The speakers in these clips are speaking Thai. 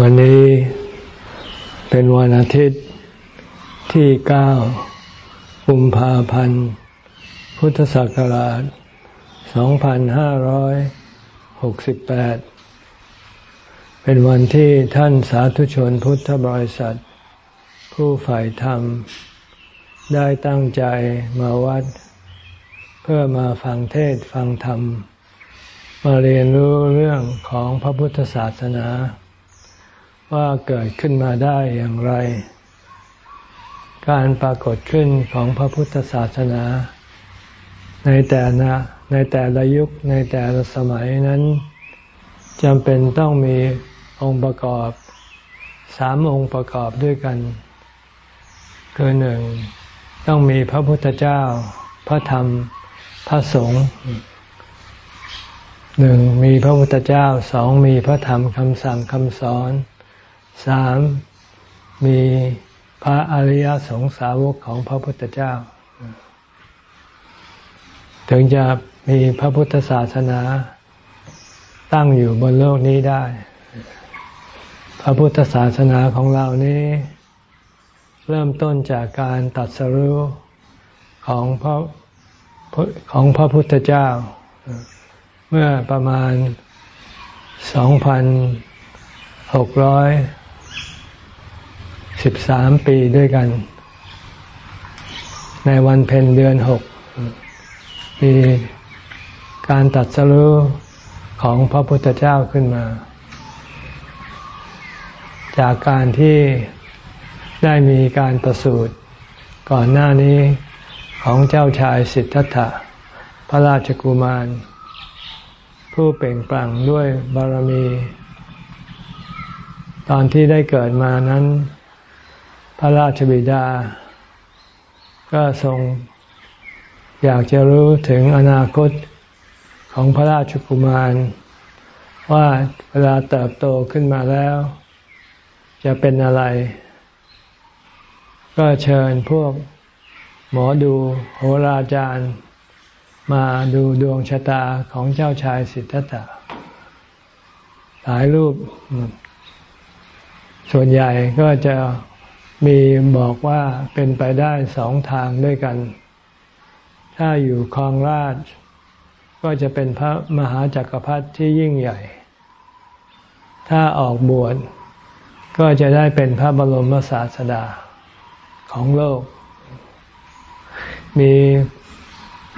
วันนี้เป็นวันอาทิตย์ที่เก้ากุมภาพันธ์ พุทธศักราช 2568 เป็นวันที่ท่านสาธุชนพุทธบริษัท ผู้ฝ่ายธรรม ได้ตั้งใจมาวัด เพื่อมาฟังเทศฟังธรรม มาเรียนรู้เรื่องของพระพุทธศาสนา ว่าเกิดขึ้นมาได้อย่างไร การปรากฏขึ้นของพระพุทธศาสนา ในแต่ละในแต่ละยุคในแต่ละสมัยนั้นจำเป็นต้องมีองค์ประกอบสามองค์ประกอบด้วยกัน คือหนึ่งต้องมีพระพุทธเจ้า พระธรรม พระสงฆ์หนึ่งมีพระพุทธเจ้าสองมีพระธรรมคำสั่งคำสอน สามมีพระอริยสงสาวกของพระพุทธเจ้า ถึงจะมีพระพุทธศาสนาตั้งอยู่บนโลกนี้ได้ พระพุทธศาสนาของเรานี้ เริ่มต้นจากการตัดสรู้ของพระของพระพุทธเจ้า เมื่อประมาณสองพันหกร้อย สิบสามปีด้วยกัน ในวันเพ็ญเดือนหกมีการตัดสรุของพระพุทธเจ้าขึ้นมา จากการที่ได้มีการประสูติก่อนหน้านี้ของเจ้าชายสิทธัตถะ พระราชกุมาร ผู้เปล่งปลั่งด้วยบารมี ตอนที่ได้เกิดมานั้น ระราชบิดา ก็ทรงอยากจะรู้ถึงอนาคตของพระราชกุมาร ว่าเวลาเติบโตขึ้นมาแล้ว จะเป็นอะไร ก็เชิญพวกหมอดูโหราจารย์มาดูดวงชะตาของเจ้าชายสิทธัตถะถ่ายรูป ส่วนใหญ่ก็จะ มีบอกว่าเป็นไปได้สองทางด้วยกัน ถ้าอยู่คลองราช ก็จะเป็นพระมหาจักรพรรดิที่ยิ่งใหญ่ ถ้าออกบวชก็จะได้เป็นพระบรมศาสดาของโลก มี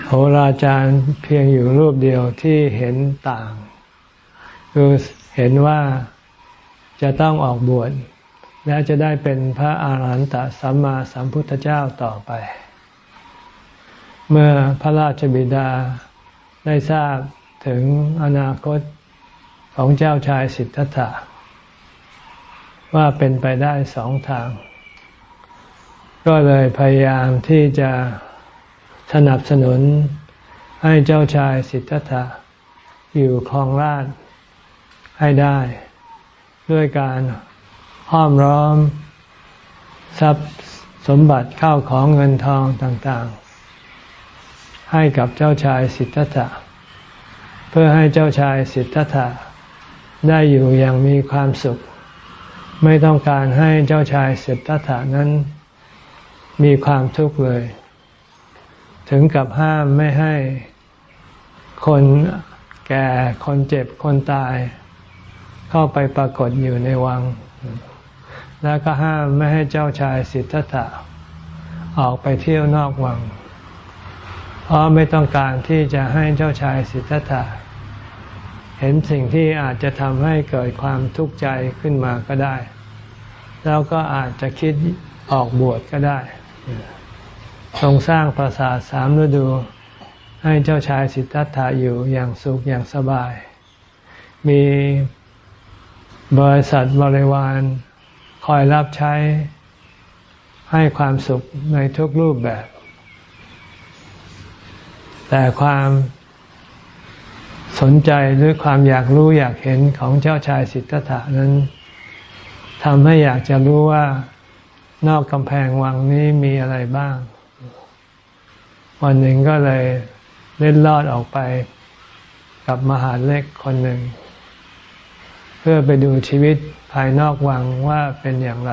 โหราจารย์เพียงอยู่รูปเดียวที่เห็นต่าง คือเห็นว่าจะต้องออกบวช และจะได้เป็นพระอาหารหันตสัมมาสัมพุทธเจ้าต่อไป เมื่อพระราชบิดาได้ทราบถึงอนาคตของเจ้าชายสิทธัตถะว่าเป็นไปได้สองทาง ก็เลยพยายามที่จะสนับสนุนให้เจ้าชายสิทธัตถะอยู่ครองราชให้ได้ ด้วยการ ห้อมร้อม ทรัพย์สมบัติเข้าของเงินทองต่างๆ ให้กับเจ้าชายสิทธัตถะ เพื่อให้เจ้าชายสิทธัตถะ ได้อยู่อย่างมีความสุข ไม่ต้องการให้เจ้าชายสิทธัตถะนั้น มีความทุกข์เลย ถึงกับห้ามไม่ให้คนแก่คนเจ็บคนตาย เข้าไปปรากฏอยู่ในวัง แล้วก็ห้ามไม่ให้เจ้าชายสิทธัตถะออกไปเที่ยวนอกวัง เพราะไม่ต้องการที่จะให้เจ้าชายสิทธัตถะเห็นสิ่งที่อาจจะทำให้เกิดความทุกข์ใจขึ้นมาก็ได้ แล้วก็อาจจะคิดออกบวชก็ได้ ทรงสร้างปราสาทสามฤดู ให้เจ้าชายสิทธัตถะอยู่อย่างสุขอย่างสบาย มีบริษัทบริวาร คอยรับใช้ให้ความสุขในทุกรูปแบบ แต่ความสนใจหรือความอยากรู้อยากเห็นของเจ้าชายสิทธัตถะนั้นทำให้อยากจะรู้ว่านอกกำแพงวังนี้มีอะไรบ้าง วันหนึ่งก็เลยเล่นลอดออกไปกับมหาเล็กคนหนึ่งไปพื่อไปดูชีวิตายนอกวังว่าเป็นอย่างไร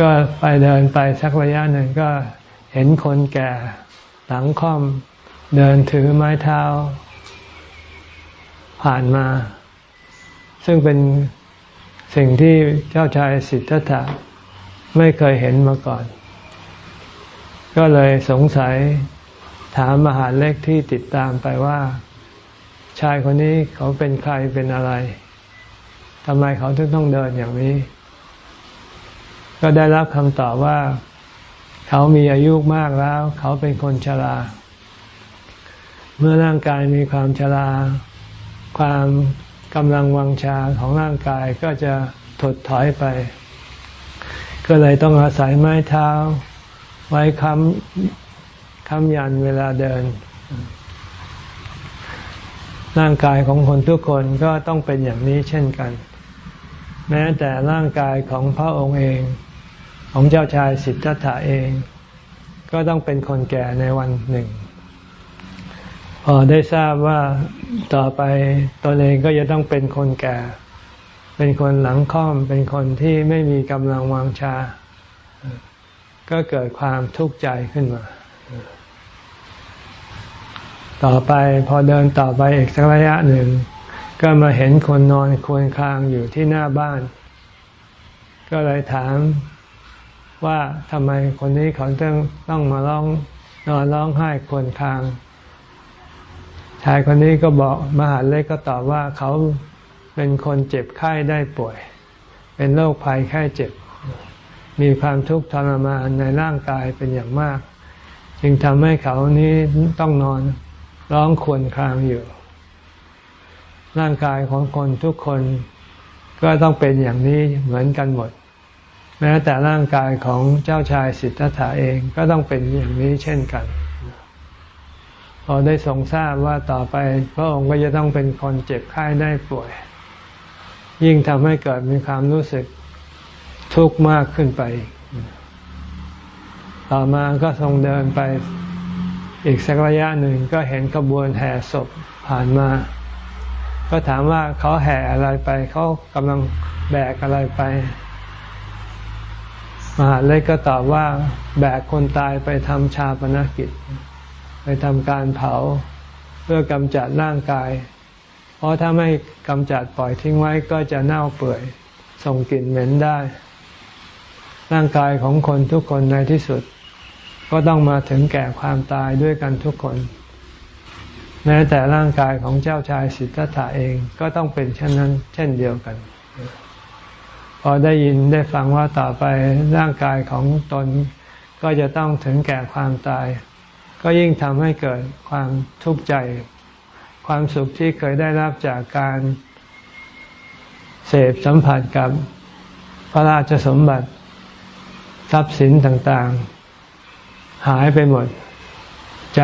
ก็ไปเดินไปสักระยะหนึ่งก็เห็นคนแก่หลังค่อมเดินถือไม้เท้า ผ่านมา ซึ่งเป็นสิ่งที่เจ้าชายสิทธัตถะไม่เคยเห็นมาก่อน ก็เลยสงสัยถามมหาเล็กที่ติดตามไปว่า ชายคนนี้เขาเป็นใครเป็นอะไร ทำไมเขาถึงต้องเดินอย่างนี้ ก็ได้รับคำตอบว่า เขามีอายุมากแล้ว เขาเป็นคนชรา เมื่อร่างกายมีความชรา ความกำลังวังชาของร่างกายก็จะถดถอยไป ก็เลยต้องอาศัยไม้เท้า ไว้ค้ำค้ำยันเวลาเดิน ร่างกายของคนทุกคนก็ต้องเป็นอย่างนี้เช่นกัน แม้แต่ร่างกายของพระองค์เอง ของเจ้าชายสิทธัตถะเอง ก็ต้องเป็นคนแก่ในวันหนึ่ง พอได้ทราบว่าต่อไปตนเองก็จะต้องเป็นคนแก่ เป็นคนหลังค่อม เป็นคนที่ไม่มีกำลังวังชา ก็เกิดความทุกข์ใจขึ้นมาต่อไปพอเดินต่อไปอีกสักระยะหนึ่ง ก็มาเห็นคนนอนควรคลางอยู่ที่หน้าบ้าน ก็เลยถามว่าทำไมคนนี้เขาต้องต้องมาร้องนอนร้องไห้ควรคลาง ชายคนนี้ก็บอกมหาเล็กก็ตอบว่าเขาเป็นคนเจ็บไข้ได้ป่วย เป็นโรคภัยไข้เจ็บ มีความทุกข์ทรมานในร่างกายเป็นอย่างมาก จึงทำให้เขานี้ต้องนอนร้องควญครางอยู่ ร่างกายของคนทุกคนก็ต้องเป็นอย่างนี้เหมือนกันหมด แม้แต่ร่างกายของเจ้าชายสิทธัตถะเองก็ต้องเป็นอย่างนี้เช่นกัน พอได้ทรงทราบว่าต่อไป พระองค์ก็จะต้องเป็นคนเจ็บไข้ได้ป่วย ยิ่งทำให้เกิดมีความรู้สึกทุกข์มากขึ้นไป ต่อมาก็ทรงเดินไปอีกสักระยะหนึ่งก็เห็นขบวนแห่ศพผ่านมา ก็ถามว่าเขาแห่อะไรไป เขากำลังแบกอะไรไป มหาเล็กก็ตอบว่า แบกคนตายไปทำชาปนกิจ ไปทำการเผาเพื่อกำจัดร่างกาย เพราะถ้าไม่กำจัดปล่อยทิ้งไว้ก็จะเน่าเปื่อยส่งกลิ่นเหม็นได้ ร่างกายของคนทุกคนในที่สุด ก็ต้องมาถึงแก่ความตายด้วยกันทุกคน แม้แต่ร่างกายของเจ้าชายสิทธัตถะเองก็ต้องเป็นเช่นนั้น เช่นเดียวกัน พอได้ยินได้ฟังว่าต่อไปร่างกายของตนก็จะต้องถึงแก่ความตาย ก็ยิ่งทำให้เกิดความทุกข์ใจ ความสุขที่เคยได้รับจากการเสพสัมผัสกับพระราชสมบัติทรัพย์สินต่างๆ หายไปหมด ใจ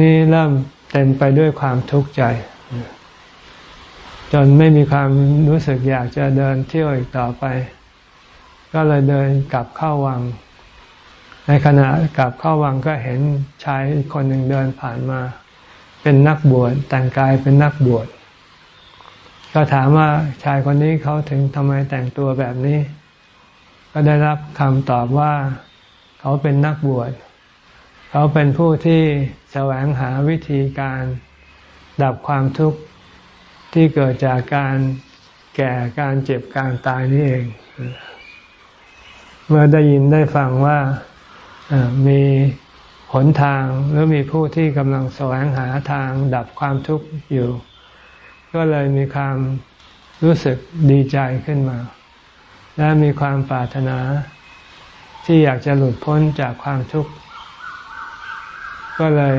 นี้เริ่ม เต็มไปด้วยความทุกข์ใจ จนไม่มีความรู้สึกอยากจะเดินเที่ยวอีกต่อไป ก็เลยเดินกลับเข้าวัง ในขณะกลับเข้าวังก็เห็นชายคนหนึ่งเดินผ่านมา เป็นนักบวชแต่งกายเป็นนักบวชก็ถามว่าชายคนนี้เขาถึงทำไมแต่งตัวแบบนี้ ก็ได้รับคำตอบว่า เขาเป็นนักบวชเเขาเป็นผู้ที่แสวงหาวิธีการดับความทุกข์ที่เกิดจากการแก่การเจ็บการตายนี่เอง เมื่อได้ยินได้ฟังว่ามีหนทางหรือมีผู้ที่กำลังแสวงหาทางดับความทุกข์อยู่ ก็เลยมีความรู้สึกดีใจขึ้นมา และมีความปรารถนาที่อยากจะหลุดพ้นจากความทุกข์ ก็เลย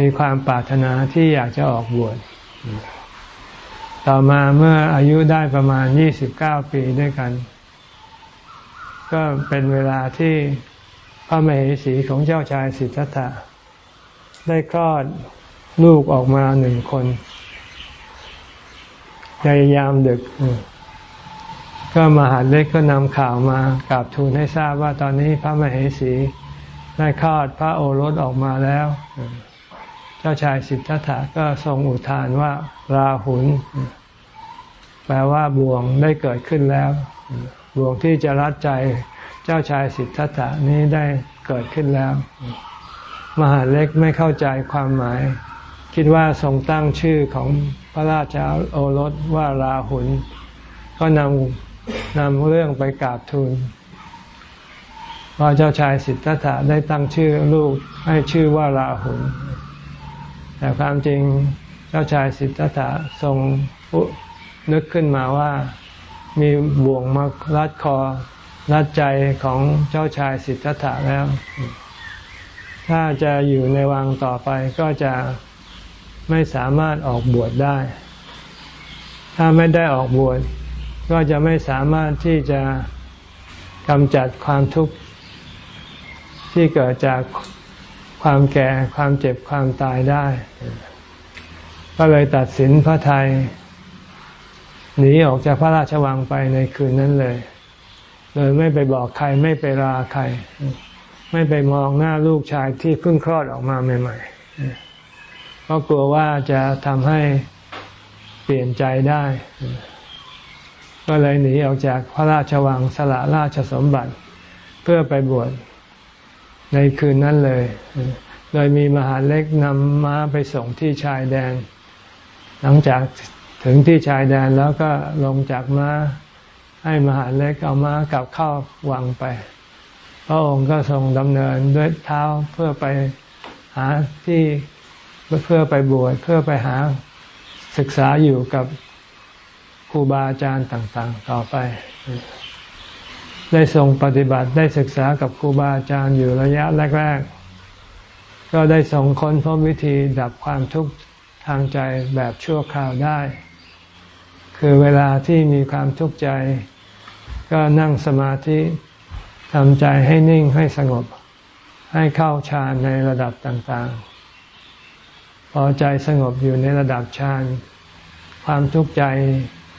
มีความปรารถนาที่อยากจะออกบวช ต่อมาเมื่ออายุได้ประมาณยี่สิบเก้าปีด้วยกัน ก็เป็นเวลาที่พระมเหสีของเจ้าชายสิทธัตถะ ได้คลอดลูกออกมาหนึ่งคน ในยามดึก ก็มหาเล็กก็นำข่าวมากราบทูลให้ทราบว่าตอนนี้พระมเหสี ได้คลอดพระโอรสออกมาแล้ว เจ้าชายสิทธัตถะก็ทรงอุทานว่า ราหุลแปลว่าบ่วงได้เกิดขึ้นแล้ว บ่วงที่จะรัดใจเจ้าชายสิทธัตถะนี้ได้เกิดขึ้นแล้ว มหาเล็กไม่เข้าใจความหมาย คิดว่าทรงตั้งชื่อของพระราชาโอรสว่าราหุลก็นำนำเรื่องไปกราบทูล พอเจ้าชายสิทธัตถะได้ตั้งชื่อลูกให้ชื่อว่าราหุลแต่ความจริงเจ้าชายสิทธัตถะทรงนึกขึ้นมาว่ามีบ่วงมารัดคอรัดใจของเจ้าชายสิทธัตถะแล้ว ถ้าจะอยู่ในวังต่อไปก็จะไม่สามารถออกบวชได้ ถ้าไม่ได้ออกบวชก็จะไม่สามารถที่จะกำจัดความทุกข์ ที่เกิดจากความแก่ความเจ็บความตายได้ ก็เลยตัดสินพระไทยหนีออกจากพระราชวังไปในคืนนั้นเลย เลยไม่ไปบอกใครไม่ไปลาใคร ไม่ไปมองหน้าลูกชายที่เพิ่งคลอดออกมาใหม่ๆเพราะกลัวว่าจะทำให้เปลี่ยนใจได้ ก็เลยหนีออกจากพระราชวังสละราชสมบัติ เพื่อไปบวช ในคืนนั้นเลย โดยมีมหาเล็กนำม้าไปส่งที่ชายแดน หลังจากถึงที่ชายแดนแล้วก็ลงจากม้าให้มหาเล็กเอาม้ากลับเข้าวังไป พระองค์ก็ทรงดำเนินด้วยเท้าเพื่อไปหาที่เพื่อไปบวชเพื่อไปหาศึกษาอยู่กับครูบาอาจารย์ต่าง ๆ ต่อไป ได้ทรงปฏิบัติได้ศึกษากับครูบาอาจารย์อยู่ระยะแรก ๆ ก็ได้ทรงค้นพบวิธีดับความทุกข์ทางใจแบบชั่วคราวได้ คือเวลาที่มีความทุกข์ใจ ก็นั่งสมาธิทำใจให้นิ่งให้สงบ ให้เข้าฌานในระดับต่างๆ พอใจสงบอยู่ในระดับฌานความทุกข์ใจ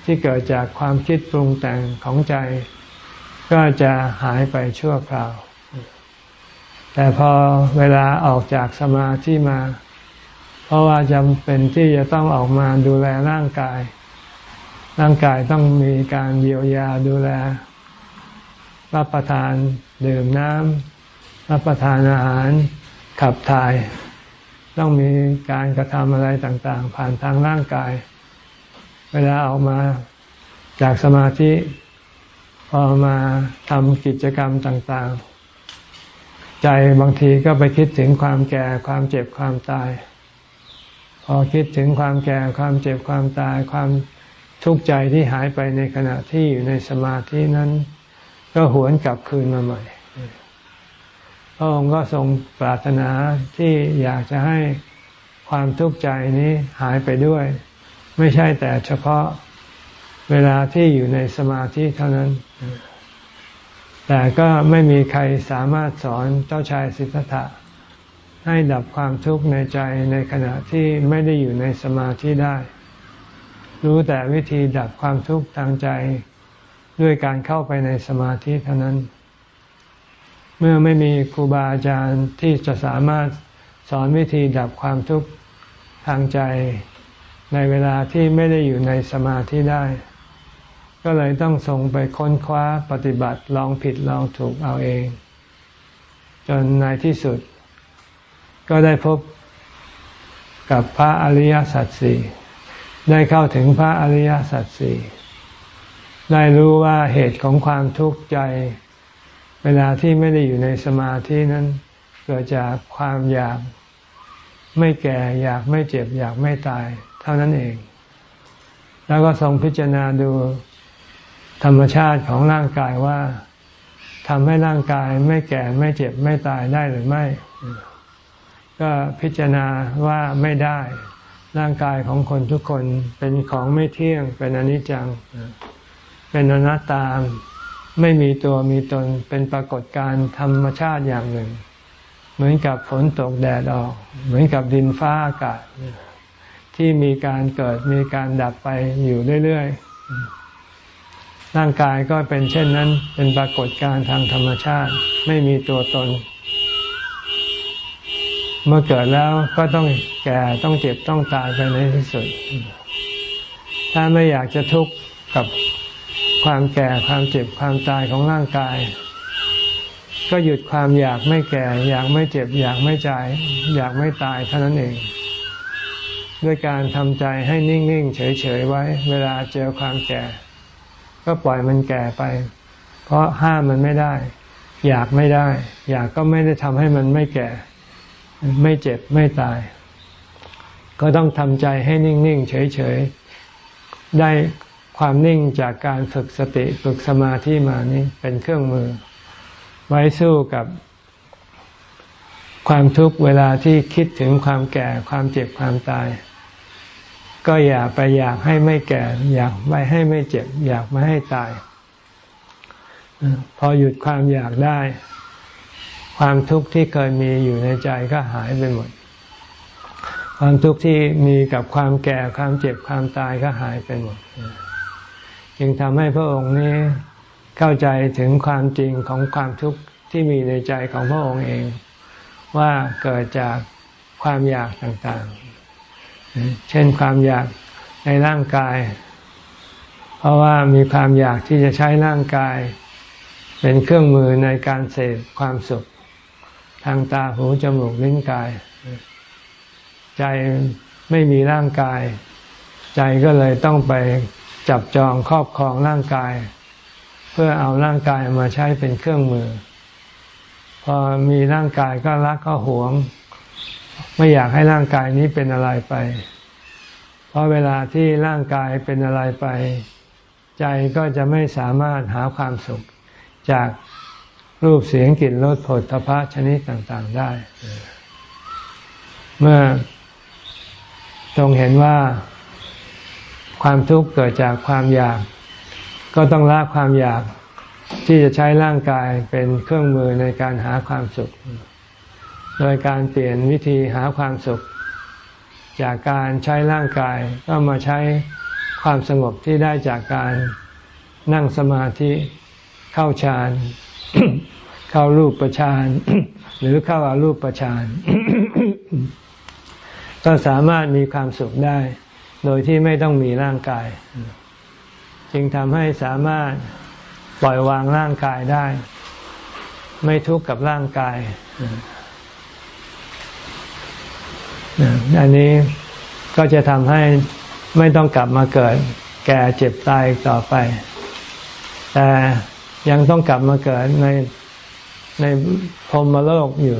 ที่เกิดจากความคิดปรุงแต่งของใจ ก็จะหายไปชั่วคราว แต่พอเวลาออกจากสมาธิมา เพราะว่าจำเป็นที่จะต้องออกมาดูแลร่างกาย ร่างกายต้องมีการเยียวยาดูแล รับประทานดื่มน้ำรับประทานอาหารขับถ่าย ต้องมีการกระทำอะไรต่าง ๆ ผ่านทางร่างกาย เวลาออกมาจากสมาธิ อมาทำกิจกรรมต่างๆ ใจบางทีก็ไปคิดถึงความแก่ความเจ็บความตาย พอคิดถึงความแก่ความเจ็บความตาย ความทุกข์ใจที่หายไปในขณะที่อยู่ในสมาธินั้น ก็หวนกลับคืนมาใหม่พระองค์ก็ทรงปรารถนาที่อยากจะให้ความทุกข์ใจนี้หายไปด้วย ไม่ใช่แต่เฉพาะ เวลาที่อยู่ในสมาธิเท่านั้น แต่ก็ไม่มีใครสามารถสอนเจ้าชายสิทธัตถะให้ดับความทุกข์ในใจในขณะที่ไม่ได้อยู่ในสมาธิได้ รู้แต่วิธีดับความทุกข์ทางใจด้วยการเข้าไปในสมาธิเท่านั้น เมื่อไม่มีครูบาอาจารย์ที่จะสามารถสอนวิธีดับความทุกข์ทางใจในเวลาที่ไม่ได้อยู่ในสมาธิได้ ก็เลยต้องส่งไปค้นคว้าปฏิบัติลองผิดลองถูกเอาเอง จนในที่สุด ก็ได้พบกับพระอริยสัจสี่ได้เข้าถึงพระอริยสัจสี่ได้รู้ว่าเหตุของความทุกข์ใจ เวลาที่ไม่ได้อยู่ในสมาธินั้นเกิดจากความอยากไม่แก่อยากไม่เจ็บอยากไม่ตาย เท่านั้นเอง แล้วก็ทรงพิจารณาดู ธรรมชาติของร่างกายว่าทำให้ร่างกายไม่แก่ไม่เจ็บไม่ตายได้หรือไม่ ก็พิจารณาว่าไม่ได้ ร่างกายของคนทุกคนเป็นของไม่เที่ยง เป็นอนิจจัง เป็นอนัตตาไม่มีตัวมีตนเป็นปรากฏการธรรมชาติอย่างหนึ่ง เหมือนกับฝนตกแดดออก เหมือนกับดินฟ้าอากาศ ที่มีการเกิดมีการดับไปอยู่เรื่อย ๆ ร่างกายก็เป็นเช่นนั้น เป็นปรากฏการณ์ทางธรรมชาติ ไม่มีตัวตน เมื่อเกิดแล้วก็ต้องแก่ต้องเจ็บต้องตายไปในที่สุด ถ้าไม่อยากจะทุกข์กับความแก่ความเจ็บความตายของร่างกาย ก็หยุดความอยากไม่แก่ อยากไม่เจ็บ อยากไม่จ่าย อยากไม่ตายเท่านั้นเอง ด้วยการทำใจให้นิ่ง ๆ เฉย ๆ ไว้ เวลาเจอความแก่ ก็ปล่อยมันแก่ไป เพราะห้ามมันไม่ได้ อยากไม่ได้ อยากก็ไม่ได้ทำให้มันไม่แก่ ไม่เจ็บไม่ตาย ก็ต้องทำใจให้นิ่ง ๆ เฉย ๆ ได้ความนิ่งจากการฝึกสติฝึกสมาธิมานี้เป็นเครื่องมือ ไว้สู้กับความทุกข์เวลาที่คิดถึงความแก่ความเจ็บความตาย ก็อย่าไปอยากให้ไม่แก่ อยากไม่ให้ไม่เจ็บ อยากไม่ให้ตาย พอหยุดความอยากได้ ความทุกข์ที่เคยมีอยู่ในใจก็หายไปหมด ความทุกข์ที่มีกับความแก่ความเจ็บความตายก็หายไปหมด จึงทำให้พระองค์นี้เข้าใจถึงความจริงของความทุกข์ที่มีในใจของพระองค์เอง ว่าเกิดจากความอยากต่างๆ เช่นความอยากในร่างกาย เพราะว่ามีความอยากที่จะใช้ร่างกาย เป็นเครื่องมือในการเสพความสุข ทางตาหูจมูกลิ้นกาย ใจไม่มีร่างกาย ใจก็เลยต้องไปจับจองครอบครองร่างกาย เพื่อเอาร่างกายมาใช้เป็นเครื่องมือ พอมีร่างกายก็รักก็หวง ไม่อยากให้ร่างกายนี้เป็นอะไรไป เพราะเวลาที่ร่างกายเป็นอะไรไป ใจก็จะไม่สามารถหาความสุขจากรูปเสียงกลิ่นรสผลทพะชนิดต่างๆได้ เมื่อทรงเห็นว่าความทุกข์เกิดจากความอยาก ก็ต้องละความอยากที่จะใช้ร่างกายเป็นเครื่องมือในการหาความสุข โดยการเปลี่ยนวิธีหาความสุข จากการใช้ร่างกายก็มาใช้ความสงบที่ได้จากการนั่งสมาธิเข้าฌานเข้ารูปประฌานหรือเข้าอารูปประฌานก็สามารถมีความสุขได้ โดยที่ไม่ต้องมีร่างกาย จึงทำให้สามารถปล่อยวางร่างกายได้ ไม่ทุกข์กับร่างกาย อันนี้ก็จะทำให้ไม่ต้องกลับมาเกิด แก่เจ็บตายต่อไป แต่ยังต้องกลับมาเกิดในในพรมโลกอยู่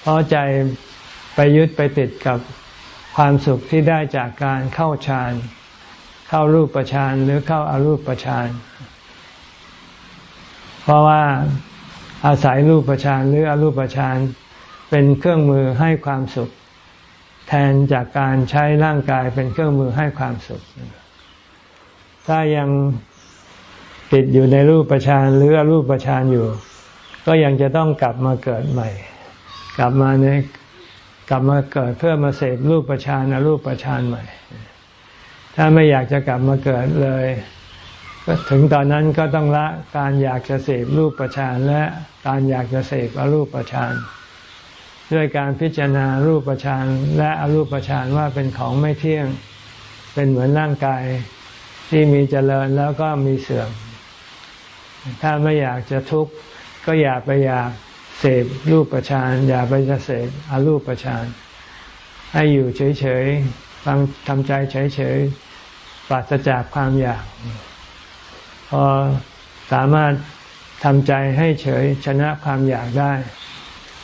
เพราะใจไปยึดไปติดกับความสุขที่ได้จากการเข้าฌานเข้ารูปฌานหรือเข้าอารูปฌานเพราะว่าอาศัยรูปฌานหรืออรูปฌานเป็นเครื่องมือให้ความสุข แทนจากการใช้ร่างกายเป็นเครื่องมือให้ความสุข ถ้ายังติดอยู่ในรูปฌานหรือรูปฌานอยู่ ก็ยังจะต้องกลับมาเกิดใหม่ กลับมาในกลับมาเกิดเพื่อมาเสพรูปประชานรูปประชานใหม่ ถ้าไม่อยากจะกลับมาเกิดเลยก็ถึงตอนนั้นก็ต้องละการอยากจะเสพรูปประชานและการอยากจะเสพอรูปประชาน ด้วยการพิจารณารูปประชานและอรูปประชานว่าเป็นของไม่เที่ยง เป็นเหมือนร่างกายที่มีเจริญแล้วก็มีเสื่อม ถ้าไม่อยากจะทุกข์ก็อย่าไปอยากเสพรูปประชานอย่าไปจะเสพอรูปประชานให้อยู่เฉยๆฟังทำใจเฉยๆปราศจากความอยากพอสามารถทำใจให้เฉยชนะความอยากได้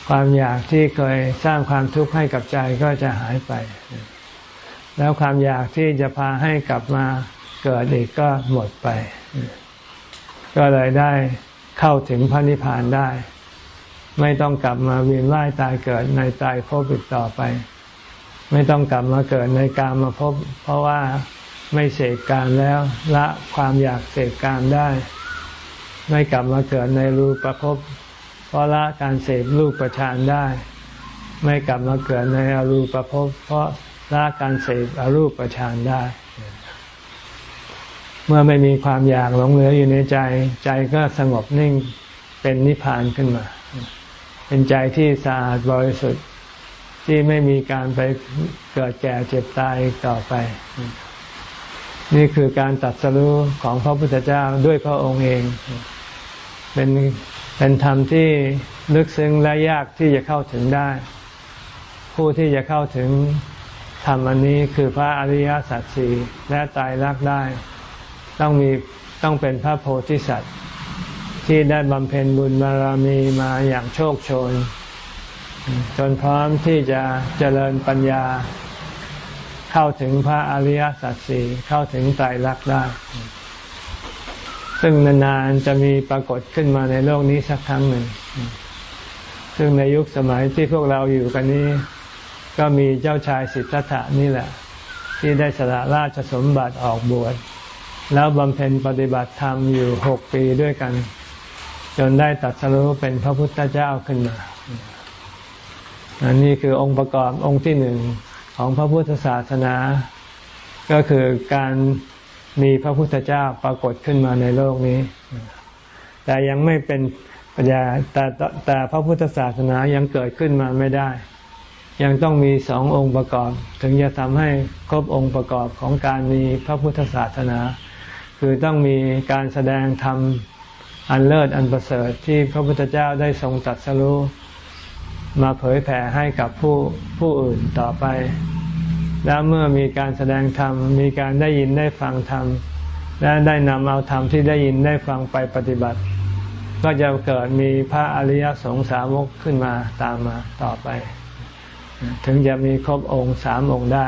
ความอยากที่เคยสร้างความทุกข์ให้กับใจก็จะหายไป แล้วความอยากที่จะพาให้กลับมาเกิดอีกก็หมดไป ก็เลยได้เข้าถึงพระนิพพานได้ ไม่ต้องกลับมาเวียนว่ายตายเกิดในตายภพอีกต่อไป ไม่ต้องกลับมาเกิดในกามมาพบ เพราะว่าไม่เสกการแล้วละความอยากเสกการได้ ไม่กลับมาเกิดในรูปประพบ เพราะละการเสพรูปประชานได้ ไม่กลับมาเกิดในอรูปประพเพราะละการเสพอรูปประชานได้ เมื่อไม่มีความอยากหลงเหลืออยู่ในใจ ใจก็สงบนิ่งเป็นนิพพานขึ้นมา เป็นใจที่สะอาดบริสุทธิ์ที่ไม่มีการไปเกิดแก่เจ็บตายต่อไป นี่คือการตัดสรู้ของพระพุทธเจ้าด้วยพระองค์เอง เป็น เป็นธรรมที่ลึกซึ้งและยากที่จะเข้าถึงได้ ผู้ที่จะเข้าถึงธรรมอันนี้คือพระอริยสัจสี่และตายรักได้ ต้องมีต้องเป็นพระโพธิสัตว์ ที่ได้บำเพ็ญบุญบารมีมาอย่างโชคโชน จนพร้อมที่จะเจริญปัญญา เข้าถึงพระอริยสัจสี่เข้าถึงไตรลักษณ์ได้ ซึ่งนานๆจะมีปรากฏขึ้นมาในโลกนี้สักครั้งหนึ่ง ซึ่งในยุคสมัยที่พวกเราอยู่กันนี้ ก็มีเจ้าชายสิทธัตถะนี่แหละ ที่ได้สละราชสมบัติออกบวชแล้วบำเพ็ญปฏิบัติธรรมอยู่หกปีด้วยกัน จนได้ตัดสรู้เป็นพระพุทธเจ้าขึ้นมาอันนี้คือองค์ประกอบองค์ที่หนึ่งของพระพุทธศาสนา ก็คือการ มีพระพุทธเจ้าปรากฏขึ้นมาในโลกนี้ แต่ยังไม่เป็นปัญญาแต่แต่พระพุทธศาสนายังเกิดขึ้นมาไม่ได้ ยังต้องมีสององค์ประกอบ ถึงจะทำให้ครบองค์ประกอบของการมีพระพุทธศาสนา คือต้องมีการแสดงธรรมอันเลิศอันประเสริฐที่พระพุทธเจ้าได้ทรงตัดสรู้มาเผยแผ่ให้กับผู้ผู้อื่นต่อไป แล้วเมื่อมีการแสดงธรรม มีการได้ยินได้ฟังธรรม และได้นำเอาธรรมที่ได้ยินได้ฟังไปปฏิบัติ ก็จะเกิดมีพระอริยสงสาวกขึ้นมาตามมาต่อไป ถึงจะมีครบองค์สามองค์ได้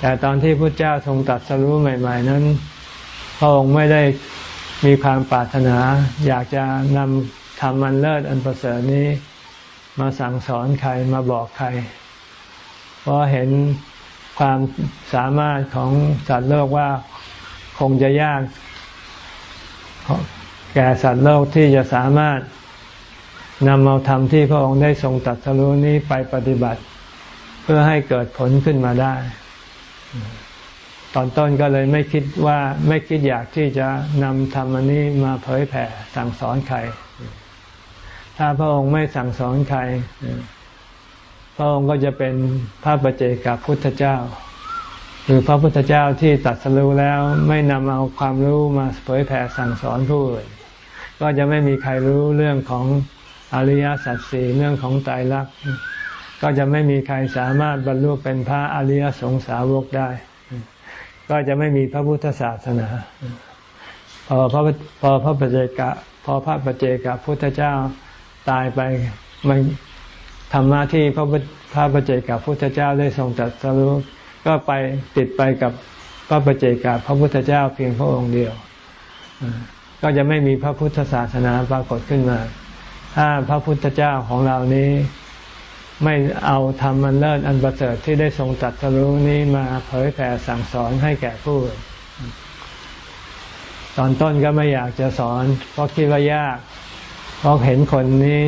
แต่ตอนที่พระเจ้าทรงตัดสรู้ใหม่ ๆ นั้นพระองค์ไม่ได้มีความปรารถนา อยากจะนำธรรมอันเลิศอันประเสริฐนี้ มาสั่งสอนใครมาบอกใคร เพราะเห็นความสามารถของสัตว์โลกว่าคงจะยาก แก่สัตว์โลกที่จะสามารถนำเอาธรรมที่พระองค์ได้ทรงตัดสรู้นี้ไปปฏิบัติ เพื่อให้เกิดผลขึ้นมาได้ ตอนต้นก็เลยไม่คิดว่าไม่คิดอยากที่จะนำธรรมอันนี้มาเผยแผ่สั่งสอนใคร ถ้าพระองค์ไม่สั่งสอนใคร พระองค์ก็จะเป็นพระประเจกับพุทธเจ้า หรือพระพุทธเจ้าที่ตัดสรู้แล้วไม่นำเอาความรู้มาเผยแผ่สั่งสอนผู้อื่นก็จะไม่มีใครรู้เรื่องของอริยสัจสี่เรื่องของไตรลักษณ์ก็จะไม่มีใครสามารถบรรลุเป็นพระอริยสงสาวกได้ ก็จะไม่มีพระพุทธศาสนา พอพระพอพระปเจกะพอพระปเจกะพุทธเจ้าตายไปมัน ทำหน้าที่พระพระปเจกะพุทธเจ้าได้ทรงตรัสรู้ก็ไปติดไปกับพระปเจกะพระพุทธเจ้าเพียงพระองค์เดียว ก็จะไม่มีพระพุทธศาสนาปรากฏขึ้นมา ถ้าพระพุทธเจ้าของเรานี้ไม่เอาธรรมอันเลิศอันประเสริฐที่ได้ทรงตัดสรู้นี้มาเผยแผ่สั่งสอนให้แก่ผู้ตอนต้นก็ไม่อยากจะสอน เพราะคิดว่ายาก เพราะเห็นคนนี้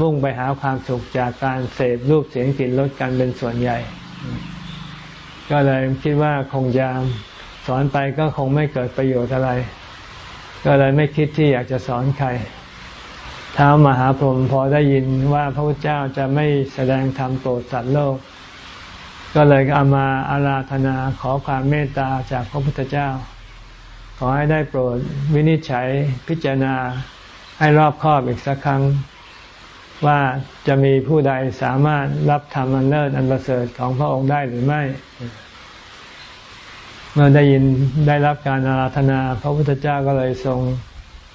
มุ่งไปหาความสุขจากการเสพรูปเสียงกลิ่นรสกันเป็นส่วนใหญ่ ก็เลยคิดว่าคงจะสอนไปก็คงไม่เกิดประโยชน์อะไร ก็เลยไม่คิดที่อยากจะสอนใครท้ามหาพรหมพอได้ยินว่าพระพุทธเจ้าจะไม่แสดงธรรมโปรดสัตว์โลก ก็เลยเอามาอาราธนาขอความเมตตาจากพระพุทธเจ้า ขอให้ได้โปรดวินิจฉัยพิจารณา ให้รอบครอบอีกสักครั้ง ว่าจะมีผู้ใดสามารถรับธรรมอันเลิศอันประเสริฐของพระองค์ได้หรือไม่ เมื่อได้ยินได้รับการอาราธนา พระพุทธเจ้าก็เลยทรง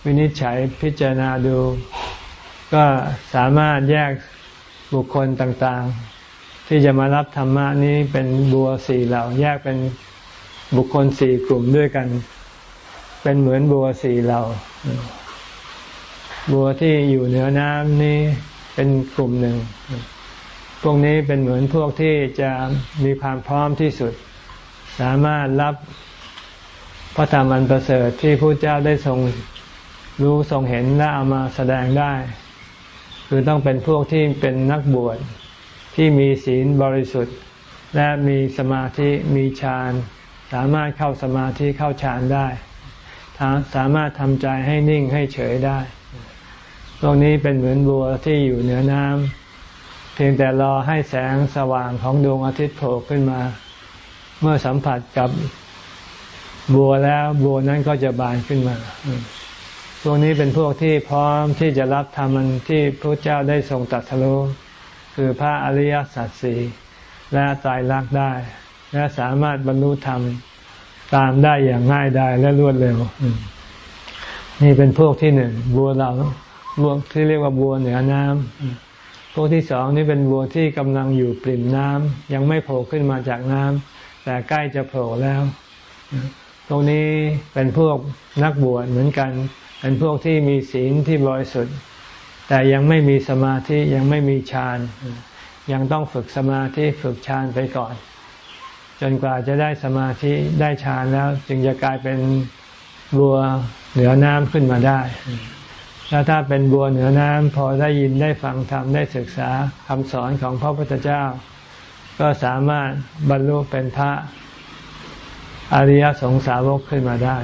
วินิจฉัยพิจารณาดู ก็สามารถแยกบุคคลต่างๆ ที่จะมารับธรรมะนี้เป็นบัวสี่เหล่า แยกเป็นบุคคลสี่กลุ่มด้วยกัน เป็นเหมือนบัวสี่เหล่า บัวที่อยู่เหนือน้ำนี้เป็นกลุ่มหนึ่ง พวกนี้เป็นเหมือนพวกที่จะมีความพร้อมที่สุด สามารถรับพระธรรมอันประเสริฐที่พระเจ้าได้ทรงรู้ทรงเห็นและเอามาแสดงได้ คือต้องเป็นพวกที่เป็นนักบวชที่มีศีลบริสุทธิ์ และมีสมาธิมีฌานสามารถเข้าสมาธิเข้าฌานได้ สามารถทำใจให้นิ่งให้เฉยได้ ตรงนี้เป็นเหมือนบัวที่อยู่เหนือน้ำเพียงแต่รอให้แสงสว่างของดวงอาทิตย์โผล่ขึ้นมา เมื่อสัมผัสกับบัวแล้วบัวนั้นก็จะบานขึ้นมาพวกนี้เป็นพวกที่พร้อมที่จะรับธรรมันที่พระเจ้าได้ทรงตัดทะลุคือพระอริยสัจสี่และตายรักได้ และสามารถบรรลุธรรมตามได้อย่างง่ายได้และรวดเร็ว นี่เป็นพวกที่หนึ่งบัวเรา บัวที่เรียกว่าบัวเหนือน้ำพวกที่สองนี่เป็นบัวที่กำลังอยู่ปริ่มน้ำยังไม่โผล่ขึ้นมาจากน้ำแต่ใกล้จะโผล่แล้ว ตรงนี้เป็นพวกนักบวชเหมือนกัน เป็นพวกที่มีศีลที่บริสุทธิ์ แต่ยังไม่มีสมาธิยังไม่มีฌานยังต้องฝึกสมาธิฝึกฌานไปก่อน จนกว่าจะได้สมาธิได้ฌานแล้ว จึงจะกลายเป็นบัวเหนือน้ำขึ้นมาได้ แล้วถ้าเป็นบัวเหนือน้ำพอได้ยินได้ฟังธรรมได้ศึกษาคำสอนของพระพุทธเจ้า ก็สามารถบรรลุเป็นพระอริยสงสาวกขึ้นมาได้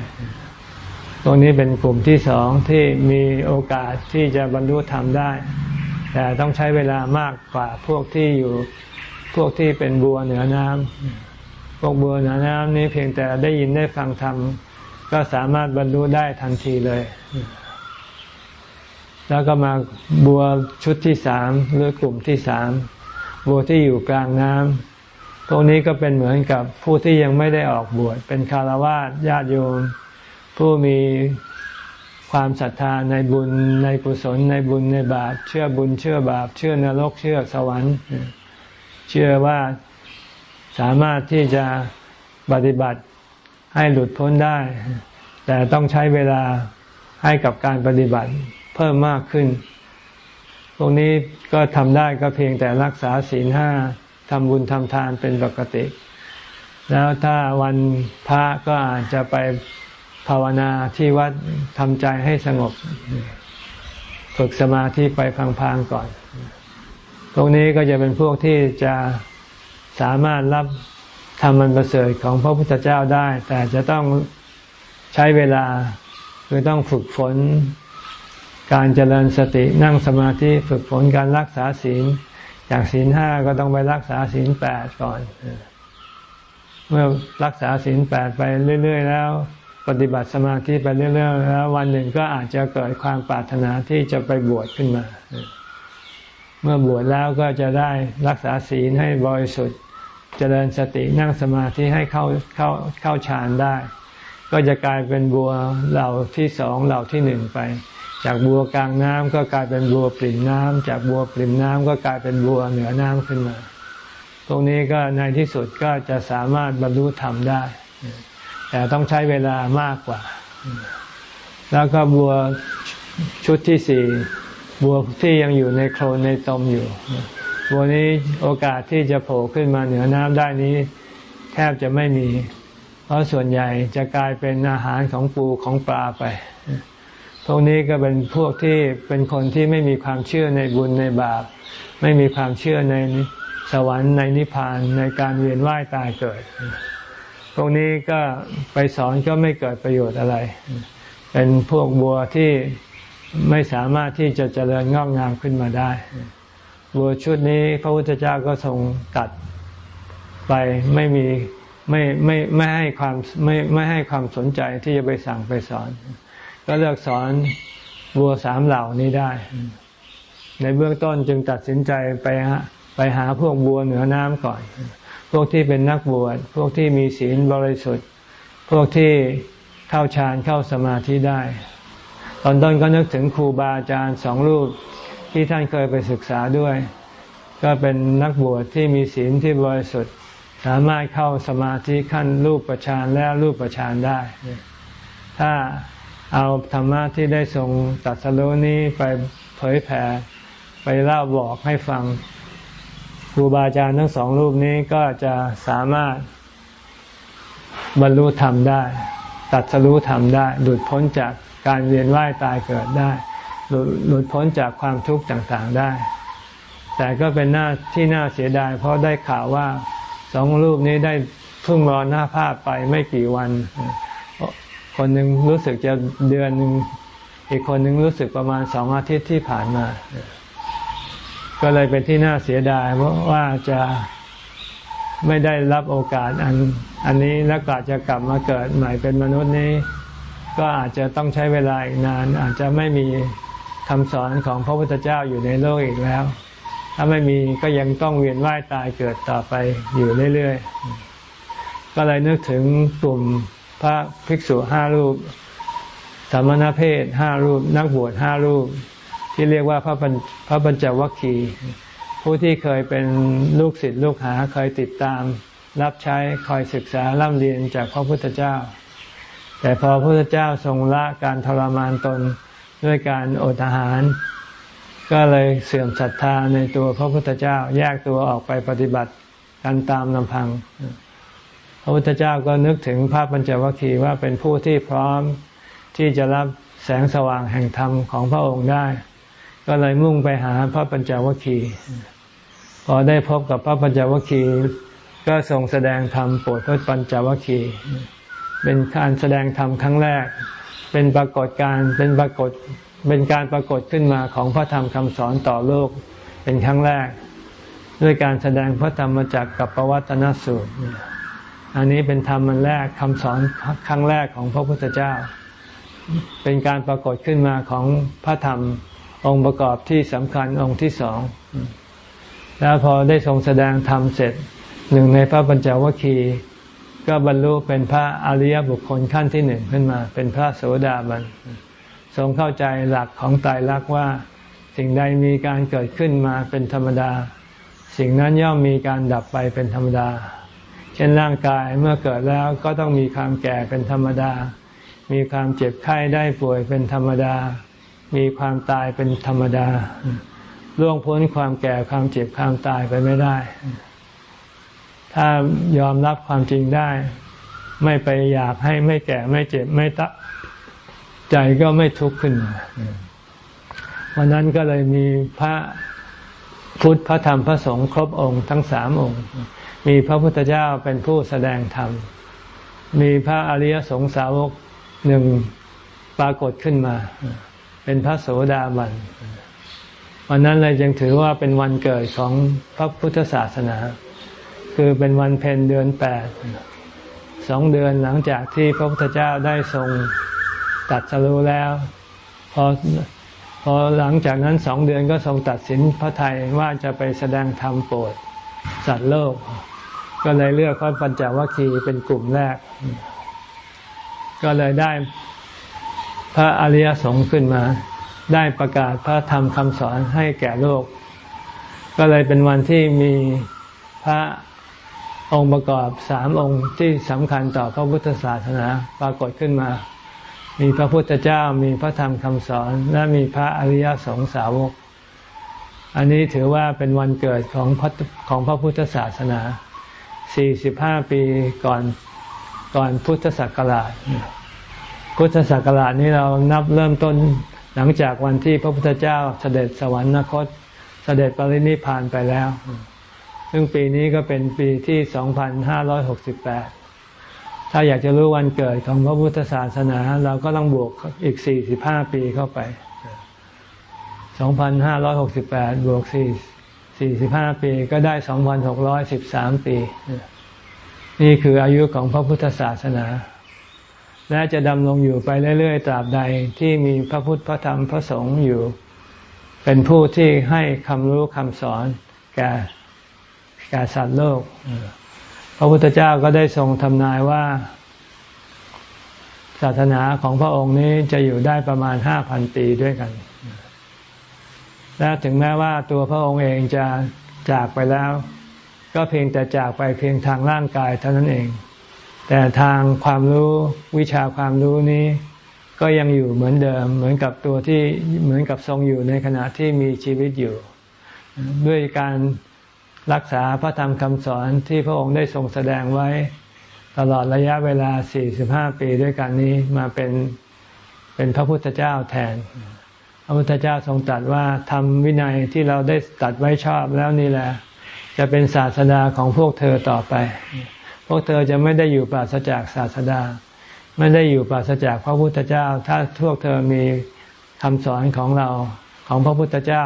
ตรงนี้เป็นกลุ่มที่สองที่มีโอกาสที่จะบรรลุธรรมได้ แต่ต้องใช้เวลามากกว่าพวกที่อยู่พวกที่เป็นบัวเหนือน้ำพวกบัวเหนือน้ำนี้เพียงแต่ได้ยินได้ฟังธรรมก็สามารถบรรลุได้ทันทีเลย แล้วก็มาบัวชุดที่สามหรือกลุ่มที่สามบัวที่อยู่กลางน้ำพวกนี้ก็เป็นเหมือนกับผู้ที่ยังไม่ได้ออกบวชเป็นคารวะญาติโยม ผู้มีความศรัทธาในบุญในกุศลในบุญในบาปเชื่อบุญเชื่อบาป เชื่อนรกเชื่อสวรรค์ เชื่อว่าสามารถที่จะปฏิบัติให้หลุดพ้นได้ แต่ต้องใช้เวลาให้กับการปฏิบัติ พิ่มมากขึ้น ตรงนี้ก็ทำได้ก็เพียงแต่รักษาศีลห้าทำบุญทำทานเป็นปกติ แล้วถ้าวันพระก็อาจจะไปภาวนาที่วัดทำใจให้สงบ ฝึกสมาธิไปพังๆก่อน ตรงนี้ก็จะเป็นพวกที่จะสามารถรับทำมันประเสริฐของพระพุทธเจ้าได้ แต่จะต้องใช้เวลาคือต้องฝึกฝน การเจริญสตินั่งสมาธิฝึกฝนการรักษาศีล จากศีลห้าก็ต้องไปรักษาศีลแปดก่อน เมื่อรักษาศีลแปดไปเรื่อย ๆ แล้ว ปฏิบัติสมาธิไปเรื่อย ๆ แล้ววันหนึ่งก็อาจจะเกิดความปรารถนาที่จะไปบวชขึ้นมา เมื่อบวชแล้วก็จะได้รักษาศีลให้บริสุทธิ์เจริญสตินั่งสมาธิให้เข้าเข้าเข้าฌานได้ ก็จะกลายเป็นบัวเหล่าที่สองเหล่าที่หนึ่งไป จากบัวกลางน้ำก็กลายเป็นบัวปริ่มน้ำจากบัวปริ่มน้ำก็กลายเป็นบัวเหนือน้ำขึ้นมา ตรงนี้ก็ในที่สุดก็จะสามารถบรรลุธรรมได้ แต่ต้องใช้เวลามากกว่า แล้วก็บัวชุดที่สี่บัวที่ยังอยู่ในโคลนในตมอยู่ บัวนี้โอกาสที่จะโผล่ขึ้นมาเหนือน้ำได้นี้ แทบจะไม่มี เพราะส่วนใหญ่จะกลายเป็นอาหารของปูของปลาไป พวกนี้ก็เป็นพวกที่เป็นคนที่ไม่มีความเชื่อในบุญในบาป ไม่มีความเชื่อในสวรรค์ในนิพพานในการเวียนว่ายตายเกิด พวกนี้ก็ไปสอนก็ไม่เกิดประโยชน์อะไร เป็นพวกบัวที่ไม่สามารถที่จะเจริญงอกงามขึ้นมาได้ บัวชุดนี้พระพุทธเจ้าก็ทรงตัดไปไม่มีไม่ไม่ไม่ให้ความไม่ไม่ให้ความสนใจที่จะไปสั่งไปสอน ก็เลือกสอนบัวสามเหล่านี้ได้ ในเบื้องต้นจึงตัดสินใจไปฮะไปหาพวกบัวเหนือน้ำก่อน พวกที่เป็นนักบวช พวกที่มีศีลบริสุทธิ์ พวกที่เข้าฌานเข้าสมาธิได้ ตอนต้นก็นึกถึงครูบาอาจารย์สองรูปที่ท่านเคยไปศึกษาด้วย ก็เป็นนักบวชที่มีศีลที่บริสุทธิ์ สามารถเข้าสมาธิขั้นรูปประชานและรูปประชานได้ ถ้า เอาธรรมะที่ได้ทรงตัดสรุนี้ไปเผยแผ่ไปเล่าบอกให้ฟังครูบาอาจารย์ทั้งสองรูปนี้ก็จะสามารถบรรลุธรรมได้ ตัดสรุธรรมได้ หลุดพ้นจากการเวียนว่ายตายเกิดได้ หลุดพ้นจากความทุกข์ต่างๆได้ แต่ก็เป็นหน้าที่น่าเสียดาย เพราะได้ข่าวว่าสองรูปนี้ได้เพิ่งรอหน้าภาพไปไม่กี่วัน คนหนึ่งรู้สึกจะเดือนหนึ่งอีกคนหนึ่งรู้สึกประมาณสองอาทิตย์ที่ผ่านมา ก็เลยเป็นที่น่าเสียดายว่าจะไม่ได้รับโอกาสอันอันนี้แล้วก็จะกลับมาเกิดใหม่เป็นมนุษย์นี้ ก็อาจจะต้องใช้เวลาอีกนาน อาจจะไม่มีคำสอนของพระพุทธเจ้าอยู่ในโลกอีกแล้ว ถ้าไม่มีก็ยังต้องเวียนว่ายตายเกิดต่อไปอยู่เรื่อยๆ ก็เลยนึกถึงกลุ่ม พระภิกษุห้ารูป สามณเพศห้ารูป นักบวชห้ารูป ที่เรียกว่าพระพระบัญจวัคคีย์ผู้ที่เคยเป็นลูกศิษย์ลูกหาเคยติดตาม รับใช้คอยศึกษาร่ำเรียนจากพระพุทธเจ้า แต่พอพระพุทธเจ้าทรงละการทรมานตนด้วยการอดอาหาร ก็เลยเสื่อมศรัทธาในตัวพระพุทธเจ้าแยกตัวออกไปปฏิบัติกันตามลำพัง พระพุทธเจ้าก็นึกถึงพระปัญจวัคคีย์ว่าเป็นผู้ที่พร้อมที่จะรับแสงสว่างแห่งธรรมของพระองค์ได้ ก็เลยมุ่งไปหาพระปัญจวัคคีย์พอได้พบกับพระปัญจวัคคีย์ก็ทรงแสดงธรรมโปรดพระปัญจวัคคีย์เป็นการแสดงธรรมครั้งแรก เป็นปรากฏการเป็นปรากฏเป็นการปรากฏขึ้นมาของพระธรรมคำสอนต่อโลกเป็นครั้งแรก ด้วยการแสดงพระธรรมจักรกับปวัตนสูตร อันนี้เป็นธรรมมันแรกคำสอนครั้งแรกของพระพุทธเจ้า เป็นการปรากฏขึ้นมาของพระธรรมองค์ประกอบที่สำคัญองค์ที่สอง แล้วพอได้ทรงแสดงธรรมเสร็จหนึ่งในพระปัญจวัคคีย์ก็บรรลุเป็นพระอริยบุคคลขั้นที่หนึ่งขึ้นมา เป็นพระโสดาบันทรงเข้าใจหลักของตายรักว่า สิ่งใดมีการเกิดขึ้นมาเป็นธรรมดา สิ่งนั้นย่อมมีการดับไปเป็นธรรมดา ช่นร่างกายเมื่อเกิดแล้วก็ต้องมีความแก่เป็นธรรมดา มีความเจ็บไข้ได้ป่วยเป็นธรรมดา มีความตายเป็นธรรมดาล่วงพ้นความแก่ความเจ็บความตายไปไม่ได้ ถ้ายอมรับความจริงได้ ไม่ไปอยากให้ไม่แก่ไม่เจ็บไม่ตะใจก็ไม่ทุกข์ขึ้นมาวันนั้นก็เลยมีพระพุทธพระธรรมพระสงฆ์ครบองค์ทั้งสามองค์ มีพระพุทธเจ้าเป็นผู้แสดงธรรม มีพระอริยสงสาวกหนึ่งปรากฏขึ้นมา เป็นพระโสดาบัน วันนั้นเลยจึงถือว่าเป็นวันเกิดของพระพุทธศาสนา คือเป็นวันเพ็ญเดือนแปดสองเดือนหลังจากที่พระพุทธเจ้าได้ทรงตัดสรู้แล้ว พอพอหลังจากนั้นสองเดือนก็ทรงตัดสินพระไทยว่าจะไปแสดงธรรมโปรดสัตว์โลก ก็เลยเลือกพระปัญจวัคคีย์เป็นกลุ่มแรก ก็เลยได้พระอริยสงฆ์ขึ้นมา ได้ประกาศพระธรรมคำสอนให้แก่โลก ก็เลยเป็นวันที่มีพระองค์ประกอบสามองค์ที่สำคัญต่อพระพุทธศาสนาปรากฏขึ้นมา มีพระพุทธเจ้ามีพระธรรมคำสอนและมีพระอริยสงสาวก อันนี้ถือว่าเป็นวันเกิดของพระของพระพุทธศาสนา 45 ปีก่อนก่อนพุทธศักราช พุทธศักราชนี้เรานับเริ่มต้นหลังจากวันที่พระพุทธเจ้าเสด็จสวรรคต เสด็จปรินิพานไปแล้ว ซึ่งปีนี้ก็เป็นปีที่ 2568 ถ้าอยากจะรู้วันเกิดของพระพุทธศาสนา เราก็ต้องบวกอีก 45 ปีเข้าไป 2568 บวก4 45ปีก็ได้2613ปี นี่คืออายุของพระพุทธศาสนา และจะดำรงอยู่ไปเรื่อยๆ ตราบใดที่มีพระพุทธพระธรรมพระสงฆ์อยู่ เป็นผู้ที่ให้คำรู้คำสอนแก่แก่สัตว์โลก พระพุทธเจ้าก็ได้ทรงทำนายว่าศาสนาของพระองค์นี้จะอยู่ได้ประมาณห้าพันปีด้วยกัน และถึงแม้ว่าตัวพระองค์เองจะจากไปแล้ว ก็เพียงแต่จากไปเพียงทางร่างกายเท่านั้นเอง แต่ทางความรู้วิชาความรู้นี้ ก็ยังอยู่เหมือนเดิม เหมือนกับตัวที่เหมือนกับทรงอยู่ในขณะที่มีชีวิตอยู่ ด้วยการรักษาพระธรรมคำสอนที่พระองค์ได้ทรงแสดงไว้ ตลอดระยะเวลา 45 ปีด้วยกันนี้มาเป็นเป็นพระพุทธเจ้าแทน พระพุทธเจ้าทรงตรัสว่าทำวินัยที่เราได้ตัดไว้ชอบแล้วนี่แหละ จะเป็นศาสนาของพวกเธอต่อไป พวกเธอจะไม่ได้อยู่ปราศจากศาสดา ไม่ได้อยู่ปราศจากพระพุทธเจ้า ถ้าพวกเธอมีคำสอนของเราของพระพุทธเจ้า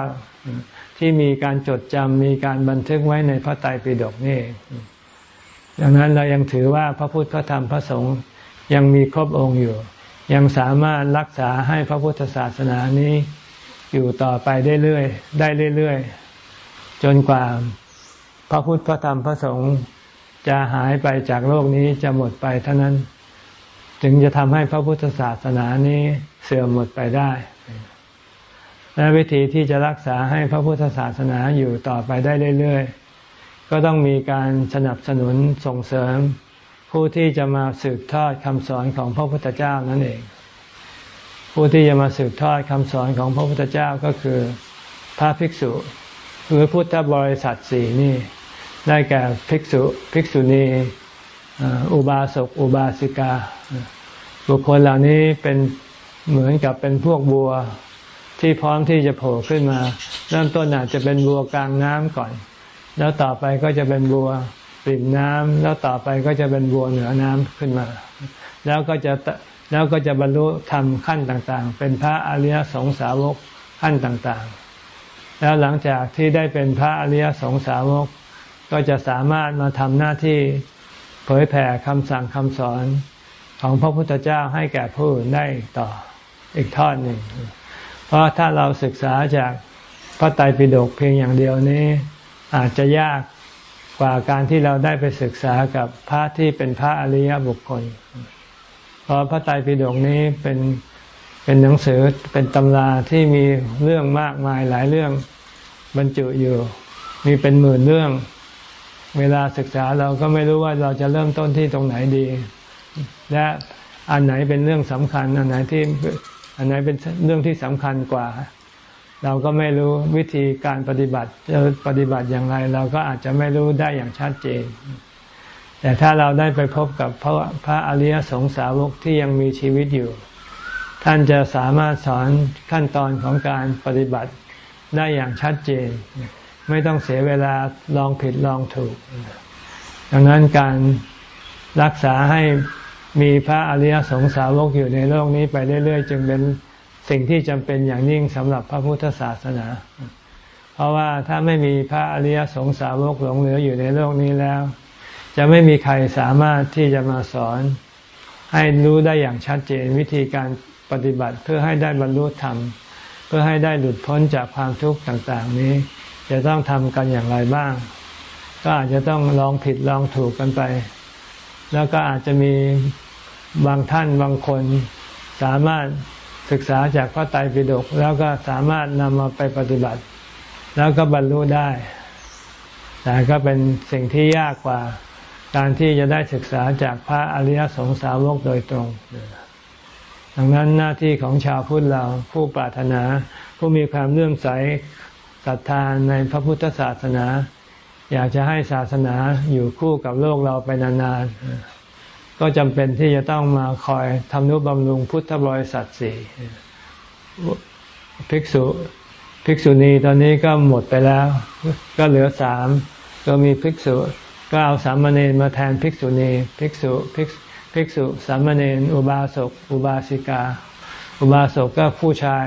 ที่มีการจดจำมีการบันทึกไว้ในพระไตรปิฎกนี่ดังนั้นเรายังถือว่าพระพุทธพระธรรมพระสงฆ์ยังมีครบองค์อยู่ ยังสามารถรักษาให้พระพุทธศาสนานี้อยู่ต่อไปได้เรื่อยได้เรื่อยๆจนกว่าพระพุทธพระธรรมพระสงฆ์จะหายไปจากโลกนี้จะหมดไปเท่านั้น จึงจะทำให้พระพุทธศาสนานี้เสื่อมหมดไปได้ และวิธีที่จะรักษาให้พระพุทธศาสนาอยู่ต่อไปได้เรื่อยๆก็ต้องมีการสนับสนุนส่งเสริม ผู้ที่จะมาสืบทอดคำสอนของพระพุทธเจ้านั่นเอง ผู้ที่จะมาสืบทอดคำสอนของพระพุทธเจ้าก็คือพระภิกษุหรือพุทธบริษัทสี่นี่ ได้แก่ภิกษุภิกษุณีอุบาสกอุบาสิกา บุคคลเหล่านี้เป็นเหมือนกับเป็นพวกบัวที่พร้อมที่จะโผล่ขึ้นมา เริ่มต้นอาจจะเป็นบัวกลางน้ำก่อน แล้วต่อไปก็จะเป็นบัว ปิ่มน้ำแล้วต่อไปก็จะเป็นบัวเหนือน้ำขึ้นมา แล้วก็จะแล้วก็จะบรรลุธรรมขั้นต่างๆ เป็นพระอริยสงสาวกขั้นต่างๆ แล้วหลังจากที่ได้เป็นพระอริยสงสาวก ก็จะสามารถมาทำหน้าที่เผยแผ่คำสั่งคำสอนของพระพุทธเจ้าให้แก่ผู้อื่นได้ต่ออีกทอดหนึ่ง เพราะถ้าเราศึกษาจากพระไตรปิฎกเพียงอย่างเดียวนี้ อาจจะยาก กว่าการที่เราได้ไปศึกษากับพระที่เป็นพระอริยบุคคล เพราะพระไตรปิฎกนี้เป็นเป็นหนังสือเป็นตำราที่มีเรื่องมากมายหลายเรื่องบรรจุอยู่ มีเป็นหมื่นเรื่อง เวลาศึกษาเราก็ไม่รู้ว่าเราจะเริ่มต้นที่ตรงไหนดี และอันไหนเป็นเรื่องสำคัญ อันไหนที่อันไหนเป็นเรื่องที่สำคัญกว่า เราก็ไม่รู้วิธีการปฏิบัติจะปฏิบัติอย่างไร เราก็อาจจะไม่รู้ได้อย่างชัดเจน แต่ถ้าเราได้ไปพบกับพระพระอริยสงสาวกที่ยังมีชีวิตอยู่ ท่านจะสามารถสอนขั้นตอนของการปฏิบัติได้อย่างชัดเจน ไม่ต้องเสียเวลาลองผิดลองถูก ดังนั้นการรักษาให้มีพระอริยสงสาวกอยู่ในโลกนี้ไปเรื่อยๆ จึงเป็น สิ่งที่จำเป็นอย่างยิ่งสำหรับพระพุทธศาสนา เพราะว่าถ้าไม่มีพระอริยสงสาวกหลงเหลืออยู่ในโลกนี้แล้ว จะไม่มีใครสามารถที่จะมาสอน ให้รู้ได้อย่างชัดเจนวิธีการปฏิบัติเพื่อให้ได้บรรลุธรรม เพื่อให้ได้หลุดพ้นจากความทุกข์ต่างๆ นี้ จะต้องทำกันอย่างไรบ้าง ก็อาจจะต้องลองผิดลองถูกกันไป แล้วก็อาจจะมีบางท่านบางคนสามารถ ศึกษาจากพระไตรปิฎกแล้วก็สามารถนำมาไปปฏิบัติ แล้วก็บรรลุได้ แต่ก็เป็นสิ่งที่ยากกว่าการที่จะได้ศึกษาจากพระอริยสงสาวกโดยตรง ดังนั้นหน้าที่ของชาวพุทธเราผู้ปรารถนา ผู้มีความเลื่อมใสศรัทธาในพระพุทธศาสนา อยากจะให้ศาสนาอยู่คู่กับโลกเราไปนานๆ ก็จำเป็นที่จะต้องมาคอยทำนุบำรุงพุทธบริษัทสี่ภิกษุภิกษุณีตอนนี้ก็หมดไปแล้ว ก็เหลือสามก็มีภิกษุก็เอาสามเณรมาแทนภิกษุณีภิกษุภิกภิกษุสามเณรอุบาสกอุบาสิกา อุบาสกก็ผู้ชาย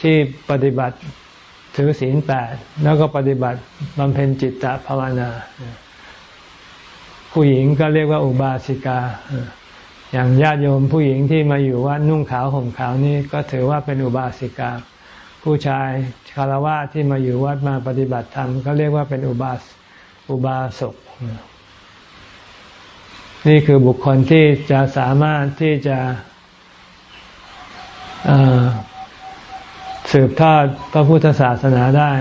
ที่ปฏิบัติถือศีลแปดแล้วก็ปฏิบัติบำเพ็ญจิตตภาวนา ผู้หญิงก็เรียกว่าอุบาสิกา อย่างญาติโยมผู้หญิงที่มาอยู่วัดนุ่งขาวห่มขาวนี่ก็ถือว่าเป็นอุบาสิกา ผู้ชายคารวะที่มาอยู่วัดมาปฏิบัติธรรมก็เรียกว่าเป็นอุบาสอุบาสก นี่คือบุคคลที่จะสามารถที่จะสืบทอดพระพุทธศาสนาได้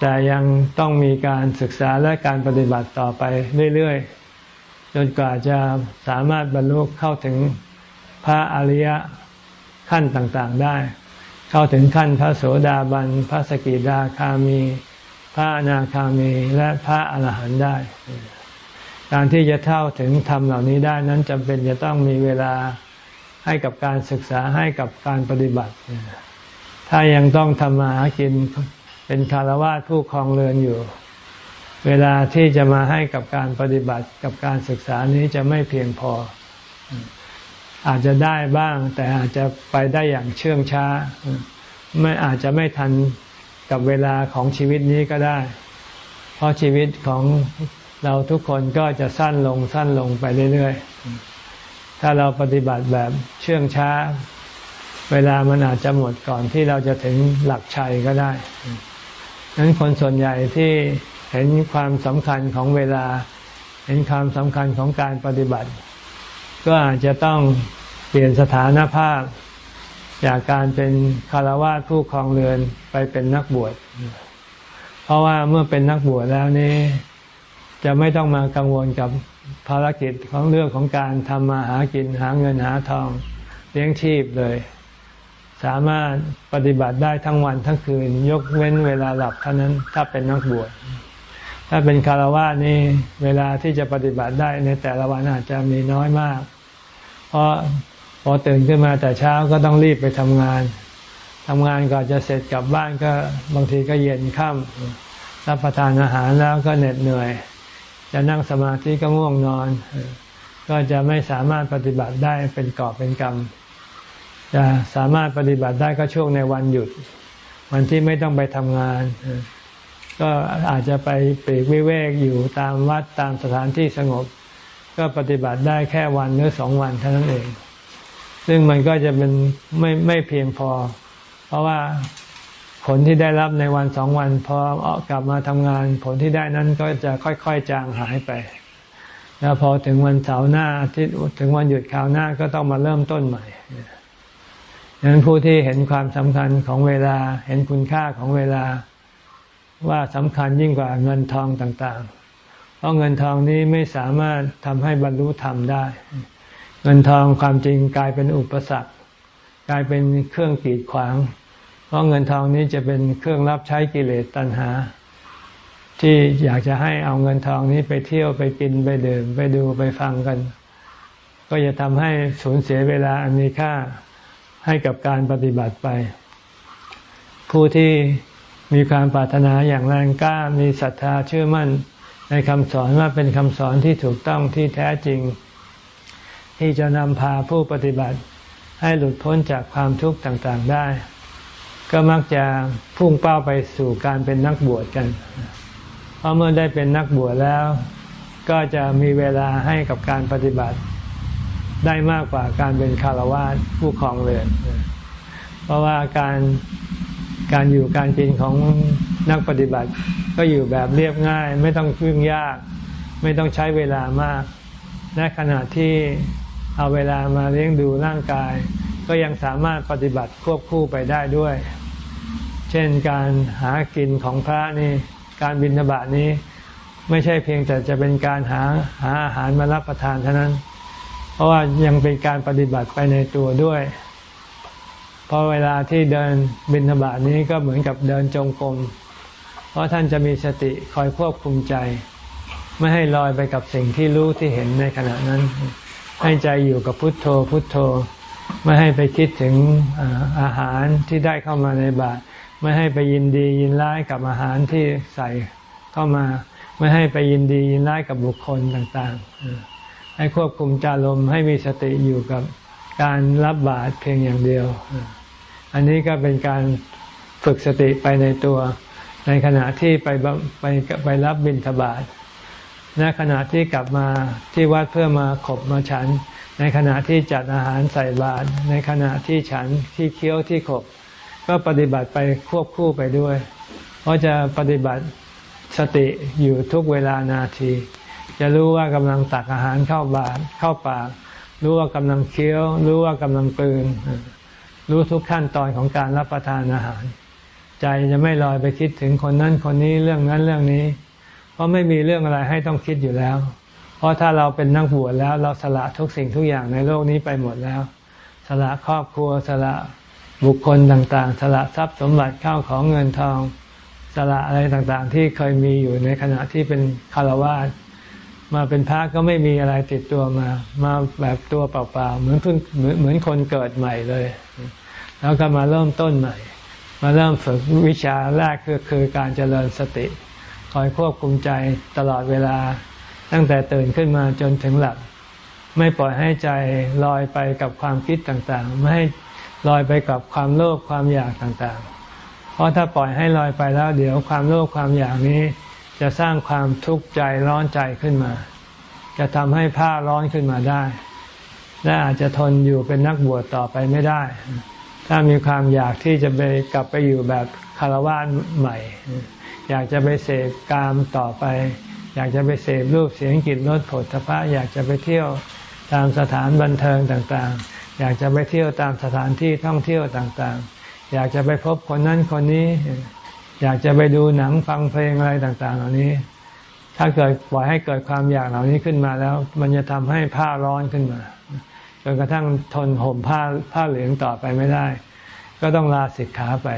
แต่ยังต้องมีการศึกษาและการปฏิบัติต่อไปเรื่อยๆ จนกว่าจะสามารถบรรลุเข้าถึงพระอริยขั้นต่างๆได้ เข้าถึงขั้นพระโสดาบัน พระสกิดาคามี พระอนาคามีและพระอรหันต์ได้ การที่จะเท่าถึงธรรมเหล่านี้ได้นั้นจำเป็นจะต้องมีเวลาให้กับการศึกษาให้กับการปฏิบัติ ถ้ายังต้องทำมาหากิน เป็นคารวะผู้ครองเรือนอยู่ เวลาที่จะมาให้กับการปฏิบัติกับการศึกษานี้จะไม่เพียงพอ อาจจะได้บ้าง แต่อาจจะไปได้อย่างเชื่องช้า ไม่อาจจะไม่ทันกับเวลาของชีวิตนี้ก็ได้ เพราะชีวิตของเราทุกคนก็จะสั้นลงสั้นลงไปเรื่อยๆ ถ้าเราปฏิบัติแบบเชื่องช้า เวลามันอาจจะหมดก่อนที่เราจะถึงหลักชัยก็ได้ นั้นคนส่วนใหญ่ที่เห็นความสำคัญของเวลา เห็นความสำคัญของการปฏิบัติ ก็อาจจะต้องเปลี่ยนสถานภาพ จากการเป็นคารวะผู้ครองเรือนไปเป็นนักบวช เพราะว่าเมื่อเป็นนักบวชแล้วนี้ จะไม่ต้องมากังวลกับภารกิจของเรื่องของการทำมาหากินหาเงินหาทองเลี้ยงชีพเลย สามารถปฏิบัติได้ทั้งวันทั้งคืน ยกเว้นเวลาหลับเท่านั้นถ้าเป็นนักบวชถ้าเป็นคารวะนี่เวลาที่จะปฏิบัติได้ในแต่ละวันอาจจะมีน้อยมาก เพราะพอตื่นขึ้นมาแต่เช้าก็ต้องรีบไปทำงานทำงานก่อนจะเสร็จกลับบ้านก็บางทีก็เย็นค่ำรับประทานอาหารแล้วก็เหน็ดเหนื่อย จะนั่งสมาธิก็ง่วงนอน ก็จะไม่สามารถปฏิบัติได้เป็นกอบเป็นกรรม จะสามารถปฏิบัติได้ก็ช่วงในวันหยุด วันที่ไม่ต้องไปทำงาน ก็อาจจะไปปีกวิเวกอยู่ตามวัดตามสถานที่สงบ ก็ปฏิบัติได้แค่วันหรือสองวันเท่านั้นเอง ซึ่งมันก็จะเป็นไม่ไม่เพียงพอ เพราะว่าผลที่ได้รับในวันสองวันพอออกกลับมาทำงาน ผลที่ได้นั้นก็จะค่อยๆจางหายไป แล้วพอถึงวันเสาร์หน้าที่ถึงวันหยุดคราวหน้าก็ต้องมาเริ่มต้นใหม่ ดังนั้นผู้ที่เห็นความสำคัญของเวลา เห็นคุณค่าของเวลา ว่าสำคัญยิ่งกว่าเงินทองต่างๆ เพราะเงินทองนี้ไม่สามารถทำให้บรรลุธรรมได้ เงินทองความจริงกลายเป็นอุปสรรค กลายเป็นเครื่องกีดขวาง เพราะเงินทองนี้จะเป็นเครื่องรับใช้กิเลสตัณหา ที่อยากจะให้เอาเงินทองนี้ไปเที่ยวไปกินไปดื่มไปดูไปฟังกัน ก็จะทำให้สูญเสียเวลาอันมีค่า ให้กับการปฏิบัติไป ผู้ที่มีความปรารถนาอย่างแรงกล้ามีศรัทธาเชื่อมั่นในคำสอนว่าเป็นคำสอนที่ถูกต้องที่แท้จริง ที่จะนำพาผู้ปฏิบัติให้หลุดพ้นจากความทุกข์ต่างๆได้ ก็มักจะพุ่งเป้าไปสู่การเป็นนักบวชกัน เพราะเมื่อได้เป็นนักบวชแล้ว ก็จะมีเวลาให้กับการปฏิบัติ ได้มากกว่าการเป็นคารวะผู้ครองเรือน เพราะว่าการการอยู่การกินของนักปฏิบัติก็อยู่แบบเรียบง่าย ไม่ต้องยุ่งยาก ไม่ต้องใช้เวลามากในขณะที่เอาเวลามาเลี้ยงดูร่างกาย ก็ยังสามารถปฏิบัติควบคู่ไปได้ด้วย เช่นการหากินของพระนี่การบินทบาทนี้ ไม่ใช่เพียงแต่จะเป็นการหาหาอาหารมารับประทานเท่านั้น เพราะว่ายังเป็นการปฏิบัติไปในตัวด้วยพราะเวลาที่เดินบินทบานี้ก็เหมือนกับเดินจงกรม เพราะท่านจะมีสติคอยควบคุมใจ ไม่ให้ลอยไปกับสิ่งที่รู้ที่เห็นในขณะนั้น ให้ใจอยู่กับพุทโธพุทโธ ไม่ให้ไปคิดถึงอาหารที่ได้เข้ามาในบาตรไม่ให้ไปยินดียินร้ายกับอาหารที่ใส่เข้ามา ไม่ให้ไปยินดียินร้ายกับบุคคลต่าง ๆ ให้ควบคุมจารมให้มีสติอยู่กับการรับบาตรเพียงอย่างเดียว อันนี้ก็เป็นการฝึกสติไปในตัว ในขณะที่ไปไปไปรับบิณฑบาตในขณะที่กลับมาที่วัดเพื่อมาขบมาฉัน ในขณะที่จัดอาหารใส่บาตรในขณะที่ฉันที่เคี้ยวที่ขบ ก็ปฏิบัติไปควบคู่ไปด้วย เพราะจะปฏิบัติสติอยู่ทุกเวลานาที จะรู้ว่ากำลังตักอาหารเข้าบาตเข้าปาก รู้ว่ากำลังเคี้ยว รู้ว่ากำลังกลืน รู้ทุกขั้นตอนของการรับประทานอาหาร ใจจะไม่ลอยไปคิดถึงคนนั้นคนนี้เรื่องนั้นเรื่องนี้ เพราะไม่มีเรื่องอะไรให้ต้องคิดอยู่แล้ว เพราะถ้าเราเป็นนักบวชแล้วเราสละทุกสิ่งทุกอย่างในโลกนี้ไปหมดแล้ว สละครอบครัวสละบุคคลต่างๆ สละทรัพย์สมบัติข้าวของเงินทอง สละอะไรต่างๆ ที่เคยมีอยู่ในขณะที่เป็นคารวะ มาเป็นพระก็ไม่มีอะไรติดตัวมา มาแบบตัวเปล่าๆ เหมือนเพิ่งเหมือนเหมือนคนเกิดใหม่เลย แล้วก็มาเริ่มต้นใหม่ มาเริ่มฝึกวิชาแรกคือคือการเจริญสติ คอยควบคุมใจตลอดเวลา ตั้งแต่ตื่นขึ้นมาจนถึงหลับ ไม่ปล่อยให้ใจลอยไปกับความคิดต่างๆ ไม่ให้ลอยไปกับความโลภความอยากต่างๆ เพราะถ้าปล่อยให้ลอยไปแล้วเดี๋ยวความโลภความอยากนี้ จะสร้างความทุกข์ใจร้อนใจขึ้นมา จะทำให้ผ้าร้อนขึ้นมาได้ และอาจจะทนอยู่เป็นนักบวชต่อไปไม่ได้ ถ้ามีความอยากที่จะไปกลับไปอยู่แบบคารวะใหม่ อยากจะไปเสพกามต่อไป อยากจะไปเสพรูปเสียงกลิ่นรสผลทพะอยากจะไปเที่ยวตามสถานบันเทิงต่างๆ อยากจะไปเที่ยวตามสถานที่ท่องเที่ยวต่างๆ อยากจะไปพบคนนั้นคนนี้ อยากจะไปดูหนังฟังเพลงอะไรต่าง ๆ เหล่านี้ ถ้าเกิดปล่อยให้เกิดความอยากเหล่านี้ขึ้นมาแล้ว มันจะทำให้ผ้าร้อนขึ้นมาจนกระทั่งทนห่มผ้าผ้าเหลืองต่อไปไม่ได้ ก็ต้องลาสิกขาไป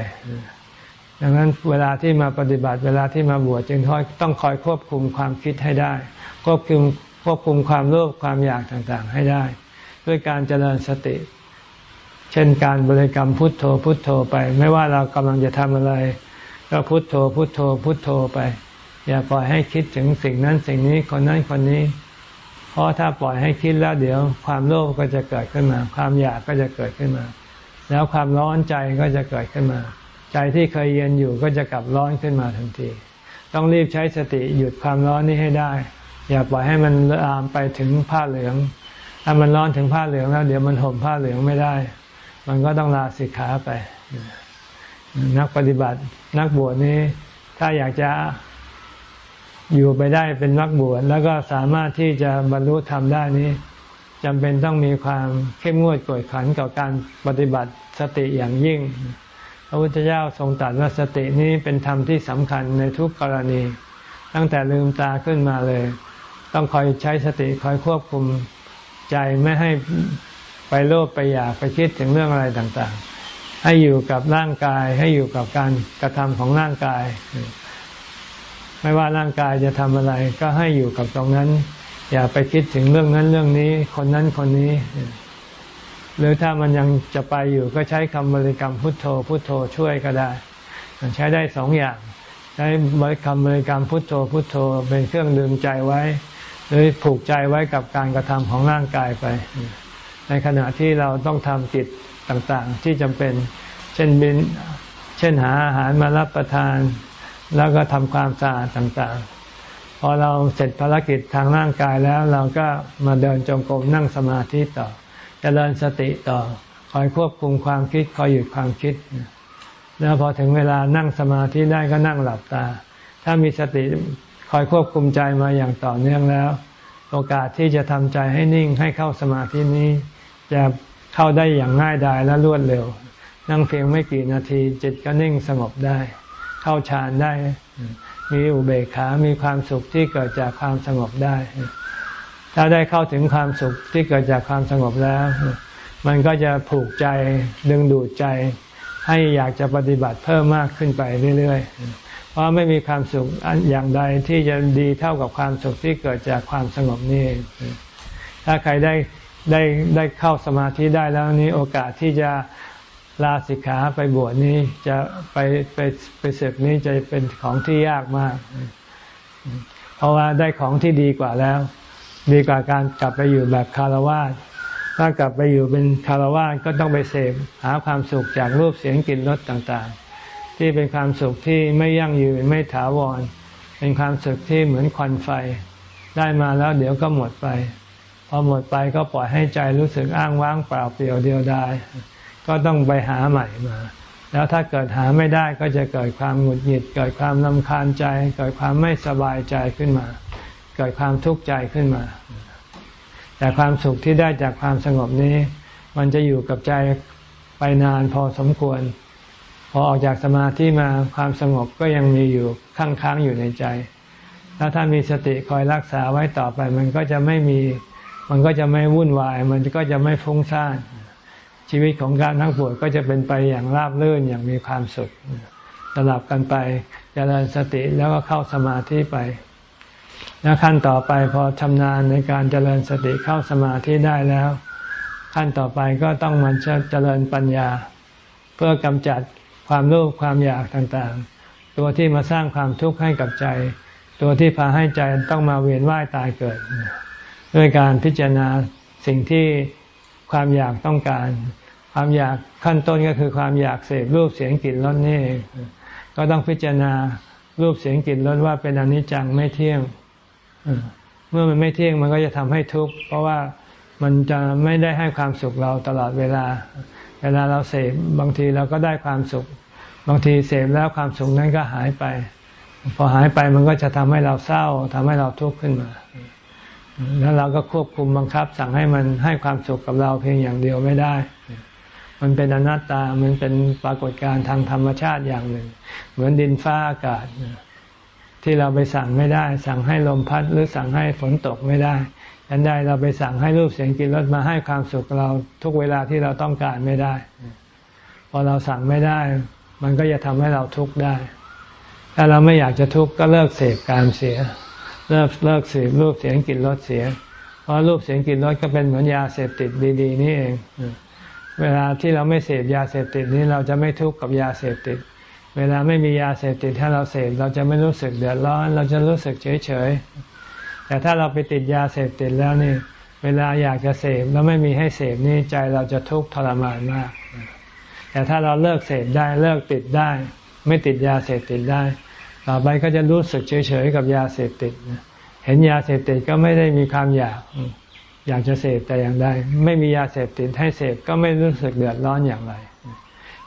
ดังนั้นเวลาที่มาปฏิบัติเวลาที่มาบวชจึงต้องคอยควบคุมความคิดให้ได้ ควบคุมควบคุมความโลภความอยากต่างๆ ให้ได้ ด้วยการเจริญสติ เช่นการบริกรรมพุทโธพุทโธไป ไม่ว่าเรากำลังจะทำอะไร ก็พุทโธพุทโธพุทโธไป อย่าปล่อยให้คิดถึงสิ่งนั้นสิ่งนี้คนนั้นคนนี้ เพราะถ้าปล่อยให้คิดแล้วเดี๋ยว ความโลภก็จะเกิดขึ้นมา ความอยากก็จะเกิดขึ้นมา แล้วความร้อนใจก็จะเกิดขึ้นมา ใจที่เคยเย็นอยู่ก็จะกลับร้อนขึ้นมาทันที ต้องรีบใช้สติหยุดความร้อนนี้ให้ได้ อย่าปล่อยให้มันลามไปถึงผ้าเหลือง ถ้ามันร้อนถึงผ้าเหลืองแล้ว เดี๋ยวมันห่มผ้าเหลืองไม่ได้ มันก็ต้องลาสิกขาไป นักปฏิบัติ นักบวชนี้ ถ้าอยากจะอยู่ไปได้เป็นนักบวชแล้วก็สามารถที่จะบรรลุธรรมได้นี้จำเป็นต้องมีความเข้มงวดกดขันกับการปฏิบัติสติอย่างยิ่ง พระพุทธเจ้าทรงตรัสว่าสตินี้เป็นธรรมที่สำคัญในทุกกรณี ตั้งแต่ลืมตาขึ้นมาเลย ต้องคอยใช้สติคอยควบคุมใจไม่ให้ไปโลภไปอยากไปคิดถึงเรื่องอะไรต่างๆ ให้อยู่กับร่างกาย ให้อยู่กับการกระทำของร่างกาย ไม่ว่าร่างกายจะทำอะไร ก็ให้อยู่กับตรงนั้น อย่าไปคิดถึงเรื่องนั้นเรื่องนี้ คนนั้นคนนี้ หรือถ้ามันยังจะไปอยู่ก็ใช้คำบริกรรมพุทโธ พุทโธช่วยก็ได้ใช้ได้สองอย่าง ใช้บริกรรมบริกรรมพุทโธ พุทโธ เป็นเครื่องดึงใจไว้ หรือผูกใจไว้กับการกระทำของร่างกายไป ในขณะที่เราต้องทำกิต ต่างๆ ที่จำเป็น เช่นบิน เช่นหาอาหารมารับประทาน แล้วก็ทำความสะอาดต่างๆ พอเราเสร็จภารกิจทางร่างกายแล้วเราก็มาเดินจงกรมนั่งสมาธิต่อจเจริญสติต่อ คอยควบคุมความคิด คอยหยุดความคิด แล้วพอถึงเวลานั่งสมาธิได้ก็นั่งหลับตา ถ้ามีสติคอยควบคุมใจมาอย่างต่อเนื่องแล้ว โอกาสที่จะทำใจให้นิ่งให้เข้าสมาธินี้จะ เข้าได้อย่างง่ายดายและรวดเร็ว นั่งเพียงไม่กี่นาทีจิตก็นิ่งสงบได้ เข้าฌานได้ มีอุเบกขา มีความสุขที่เกิดจากความสงบได้ ถ้าได้เข้าถึงความสุขที่เกิดจากความสงบแล้ว มันก็จะผูกใจดึงดูดใจ ให้อยากจะปฏิบัติเพิ่มมากขึ้นไปเรื่อยๆ เพราะไม่มีความสุขอย่างใดที่จะดีเท่ากับความสุขที่เกิดจากความสงบนี่ถ้าใครได้ ได้ได้เข้าสมาธิได้แล้วนี้โอกาสที่จะลาสิกขาไปบวชนี้จะไปไปไปศึกนี้จะเป็นของที่ยากมาก เพราะว่าได้ของที่ดีกว่าแล้ว ดีกว่าการกลับไปอยู่แบบคารวะถ้ากลับไปอยู่เป็นคารวะก็ต้องไปเสพหาความสุขจากรูปเสียงกลิ่นรสต่างๆ ที่เป็นความสุขที่ไม่ยั่งยืนไม่ถาวร เป็นความสุขที่เหมือนควันไฟ ได้มาแล้วเดี๋ยวก็หมดไป พอหมดไปก็ปล่อยให้ใจรู้สึกอ้างว้างเปล่าเปลี่ยวเดียวดายก็ต้องไปหาใหม่มา แล้วถ้าเกิดหาไม่ได้ก็จะเกิดความหงุดหงิด เกิดความลำคาญใจ เกิดความไม่สบายใจขึ้นมา เกิดความทุกข์ใจขึ้นมา แต่ความสุขที่ได้จากความสงบนี้ มันจะอยู่กับใจไปนานพอสมควร พอออกจากสมาธิมาความสงบก็ยังมีอยู่ค้างค้างอยู่ในใจ แล้วถ้ามีสติคอยรักษาไว้ต่อไปมันก็จะไม่มี มันก็จะไม่วุ่นวาย มันก็จะไม่ฟุ้งซ่านชีวิตของการนักบวชก็จะเป็นไปอย่างราบรื่นอย่างมีความสุขสลับกันไปจเจริญสติแล้วก็เข้าสมาธิไป แล้วขั้นต่อไปพอชำนาญในการเจริญสติเข้าสมาธิได้แล้ว ขั้นต่อไปก็ต้องมันจะเจริญปัญญา เพื่อกำจัดความโลภความอยากต่างๆ ตัวที่มาสร้างความทุกข์ให้กับใจ ตัวที่พาให้ใจต้องมาเวียนว่ายตายเกิด ด้วยการพิจารณาสิ่งที่ความอยากต้องการ ความอยากขั้นต้นก็คือความอยากเสพรูปเสียงกลิ่นรสนี่ก็ต้องพิจารณารูปเสียงกลิ่นรสว่าเป็นอนิจจังไม่เที่ยงเมื่อมันไม่เที่ยงมันก็จะทำให้ทุกข์เพราะว่ามันจะไม่ได้ให้ความสุขเราตลอดเวลา เวลาเราเสพบางทีเราก็ได้ความสุข บางทีเสพแล้วความสุขนั้นก็หายไป พอหายไปมันก็จะทำให้เราเศร้าทำให้เราทุกข์ขึ้นมา แล้วเราก็ควบคุมบังคับ สั่งให้มันให้ความสุขกับเราเพียงอย่างเดียวไม่ได้ มันเป็นอนัตตา มันเป็นปรากฏการณ์ทางธรรมชาติอย่างหนึ่ง เหมือนดินฟ้าอากาศ ที่เราไปสั่งไม่ได้ สั่งให้ลมพัดหรือสั่งให้ฝนตกไม่ได้ยันใดเราไปสั่งให้รูปเสียงกลิ่นรสมาให้ความสุขเราทุกเวลาที่เราต้องการไม่ได้ พอเราสั่งไม่ได้ มันก็จะทำให้เราทุกข์ได้ ถ้าเราไม่อยากจะทุกข์ก็เลิกเสพการเสีย เลิกเลิกเสพรูปเสียงกลิ่นรสเสีย เพราะรูปเสียงกลิ่นรสก็เป็นเหมือนยาเสพติดดี ๆ นี่เอง เวลาที่เราไม่เสพยาเสพติดนี้เราจะไม่ทุกข์กับยาเสพติด เวลาไม่มียาเสพติดถ้าเราเสพเราจะไม่รู้สึกเดือดร้อน เราจะรู้สึกเฉยเฉยแต่ถ้าเราไปติดยาเสพติดแล้วนี่ เวลาอยากจะเสพแล้วไม่มีให้เสพนี่ใจเราจะทุกข์ทรมานมาก แต่ถ้าเราเลิกเสพได้เลิกติดได้ ไม่ติดยาเสพติดได้ ต่อไปก็จะรู้สึกเฉยๆกับยาเสพติดเห็นยาเสพติดก็ไม่ได้มีความอยาก อยากจะเสพแต่อย่างใดไม่มียาเสพติดให้เสพก็ไม่รู้สึกเดือดร้อนอย่างไร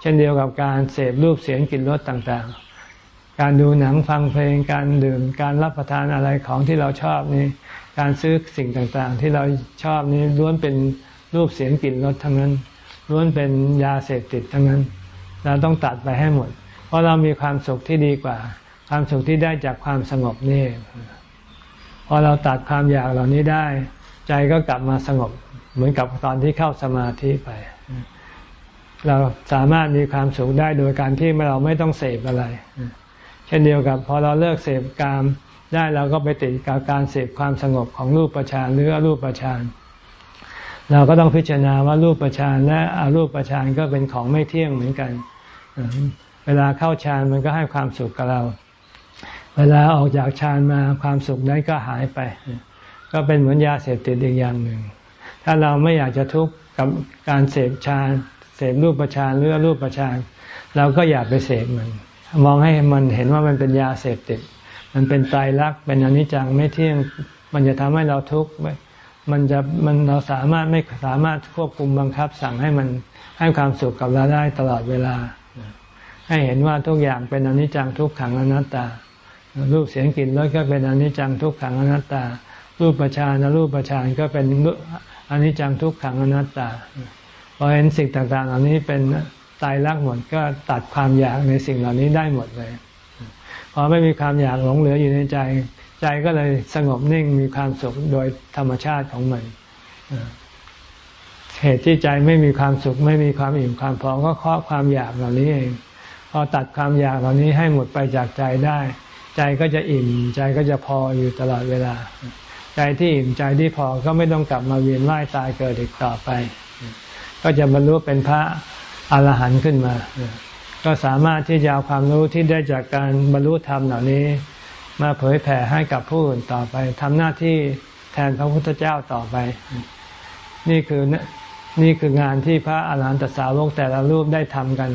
เช่นเดียวกับการเสพรูปเสียงกลิ่นรสต่างๆ การดูหนังฟังเพลงการดื่มการรับประทานอะไรของที่เราชอบนี่การซื้อสิ่งต่างๆ ที่เราชอบนี้ล้วนเป็นรูปเสียงกลิ่นรสทั้งนั้นล้วนเป็นยาเสพติดทั้งนั้น เราต้องตัดไปให้หมด เพราะเรามีความสุขที่ดีกว่า ความสุขที่ได้จากความสงบนี่พอเราตัดความอยากเหล่านี้ได้ ใจก็กลับมาสงบ เหมือนกับตอนที่เข้าสมาธิไป เราสามารถมีความสุขได้โดยการที่เราไม่ต้องเสพอะไร เช่นเดียวกับพอเราเลิกเสพกามได้เราก็ไปติดกับการเสพความสงบของรูปประชานหรืออรูปประชานเราก็ต้องพิจารณาว่ารูปประชานและอรูปประชานก็เป็นของไม่เที่ยงเหมือนกัน เวลาเข้าฌานมันก็ให้ความสุขกับเรา เวลาออกจากฌานมาความสุขนั้นก็หายไป ก็เป็นเหมือนยาเสพติดอีกอย่างหนึ่ง ถ้าเราไม่อยากจะทุกข์กับการเสพฌานเสพรูปประชานหรือรูปประชานเราก็อย่าไปเสพมัน มองให้มันเห็นว่ามันเป็นยาเสพติด มันเป็นไตายรักษณ์เป็นอนิจจังไม่เที่ยงมันจะทำให้เราทุกข์มันจะมันเราสามารถไม่สามารถควบคุมบังคับสั่งให้มันให้ความสุขกับเราได้ตลอดเวลา ให้เห็นว่าทุกอย่างเป็นอนิจจังทุกขังอนัตตา รูปเสียงกลิ่นรสก็เป็นอนิจจังทุกขังอนัตตา รูปประชานรูปประชานก็เป็นอนิจจังทุกขังอนัตตาพอเห็นสิ่งต่างๆเหล่านี้เป็นตายรักหมดก็ตัดความอยากในสิ่งเหล่านี้ได้หมดเลย พอไม่มีความอยากหลงเหลืออยู่ในใจ ใจก็เลยสงบนิ่งมีความสุขโดยธรรมชาติของมันเหตุที่ใจไม่มีความสุข ไม่มีความอิ่มความพอก็เพราะความอยากเหล่านี้เอง พอตัดความอยากเหล่านี้ให้หมดไปจากใจได้ ใจก็จะอิ่ม ใจก็จะพออยู่ตลอดเวลา ใจที่อิ่มใจที่พอก็ไม่ต้องกลับมาเวียนว่ายตายเกิดอีกต่อไป ก็จะบรรลุเป็นพระอรหันต์ขึ้นมา ก็สามารถที่จะเอาความรู้ที่ได้จากการบรรลุธรรมเหล่านี้ มาเผยแผ่ให้กับผู้อื่นต่อไปทำหน้าที่แทนพระพุทธเจ้าต่อไป นี่คือนี่คืองานที่พระอาหารหันตสาวกแต่ละรูปได้ทำกัน